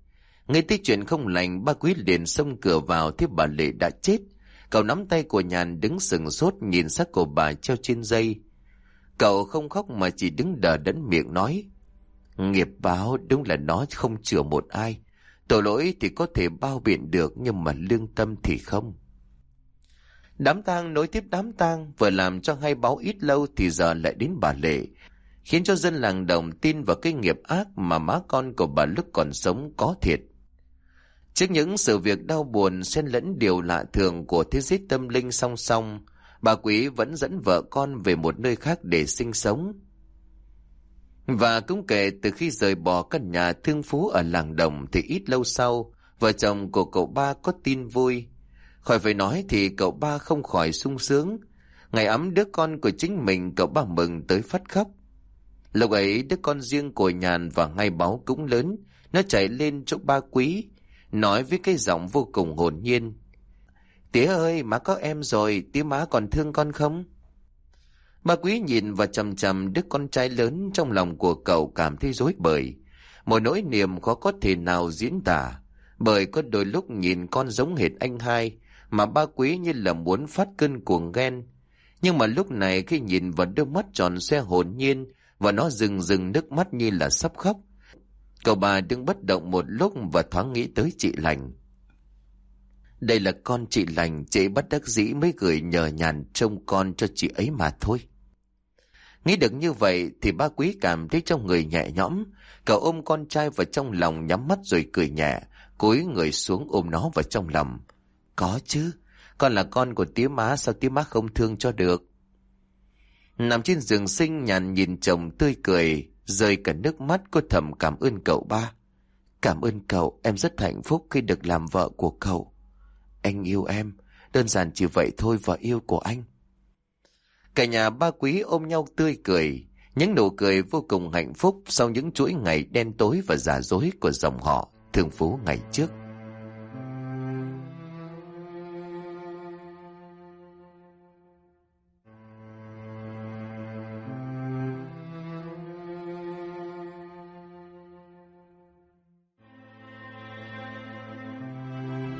Speaker 1: Nghe tới chuyện không lành, ba quý liền xông cửa vào, thấy bà Lệ đã chết. Cậu nắm tay của nhàn đứng sừng sốt, nhìn xác của bà treo trên dây. Cậu không khóc mà chỉ đứng đờ đẫn miệng nói. Nghiệp báo đúng là nó không chừa một ai. Tội lỗi thì có thể bao biện được nhưng mà lương tâm thì không. Đám tang nối tiếp đám tang vừa làm cho hai báo ít lâu thì giờ lại đến bà Lệ. Khiến cho dân làng đồng tin vào cái nghiệp ác mà má con của bà lúc còn sống có thiệt. Trước những sự việc đau buồn xen lẫn điều lạ thường của thế giới tâm linh song song, bà quý vẫn dẫn vợ con về một nơi khác để sinh sống. Và cũng kể từ khi rời bỏ căn nhà thương phú ở làng đồng thì ít lâu sau, vợ chồng của cậu ba có tin vui. Khỏi phải nói thì cậu ba không khỏi sung sướng. Ngày ấm đứa con của chính mình cậu ba mừng tới phát khóc. Lúc ấy đứa con riêng của nhàn và ngay báo cũng lớn, nó chạy lên chỗ ba quý, nói với cái giọng vô cùng hồn nhiên. Tía ơi, má có em rồi, tía má còn thương con không? Bà quý nhìn và chầm chầm đứa con trai lớn trong lòng của cậu cảm thấy rối bời. Một nỗi niềm khó có thể nào diễn tả. Bởi có đôi lúc nhìn con giống hệt anh hai, mà ba quý như là muốn phát cơn cuồng ghen. Nhưng mà lúc này khi nhìn vào đôi mắt tròn xe hồn nhiên, và nó rừng rừng nước mắt như là sắp khóc. Cậu bà đứng bất động một lúc và thoáng nghĩ tới chị lành. Đây là con chị lành, chị bắt đắc dĩ mới gửi nhờ nhàn trông con cho chị ấy mà thôi. Nghĩ được như vậy thì ba quý cảm thấy trong người nhẹ nhõm. Cậu ôm con trai vào trong lòng nhắm mắt rồi cười nhẹ, cúi người xuống ôm nó vào trong lòng. Có chứ, con là con của tía má sao tía má không thương cho được. Nằm trên giường sinh nhàn nhìn chồng tươi cười, rơi cả nước mắt cô thầm cảm ơn cậu ba. Cảm ơn cậu, em rất hạnh phúc khi được làm vợ của cậu. Anh yêu em, đơn giản chỉ vậy thôi vợ yêu của anh. Cả nhà ba quý ôm nhau tươi cười, những nụ cười vô cùng hạnh phúc sau những chuỗi ngày đen tối và giả dối của dòng họ thường phú ngày trước.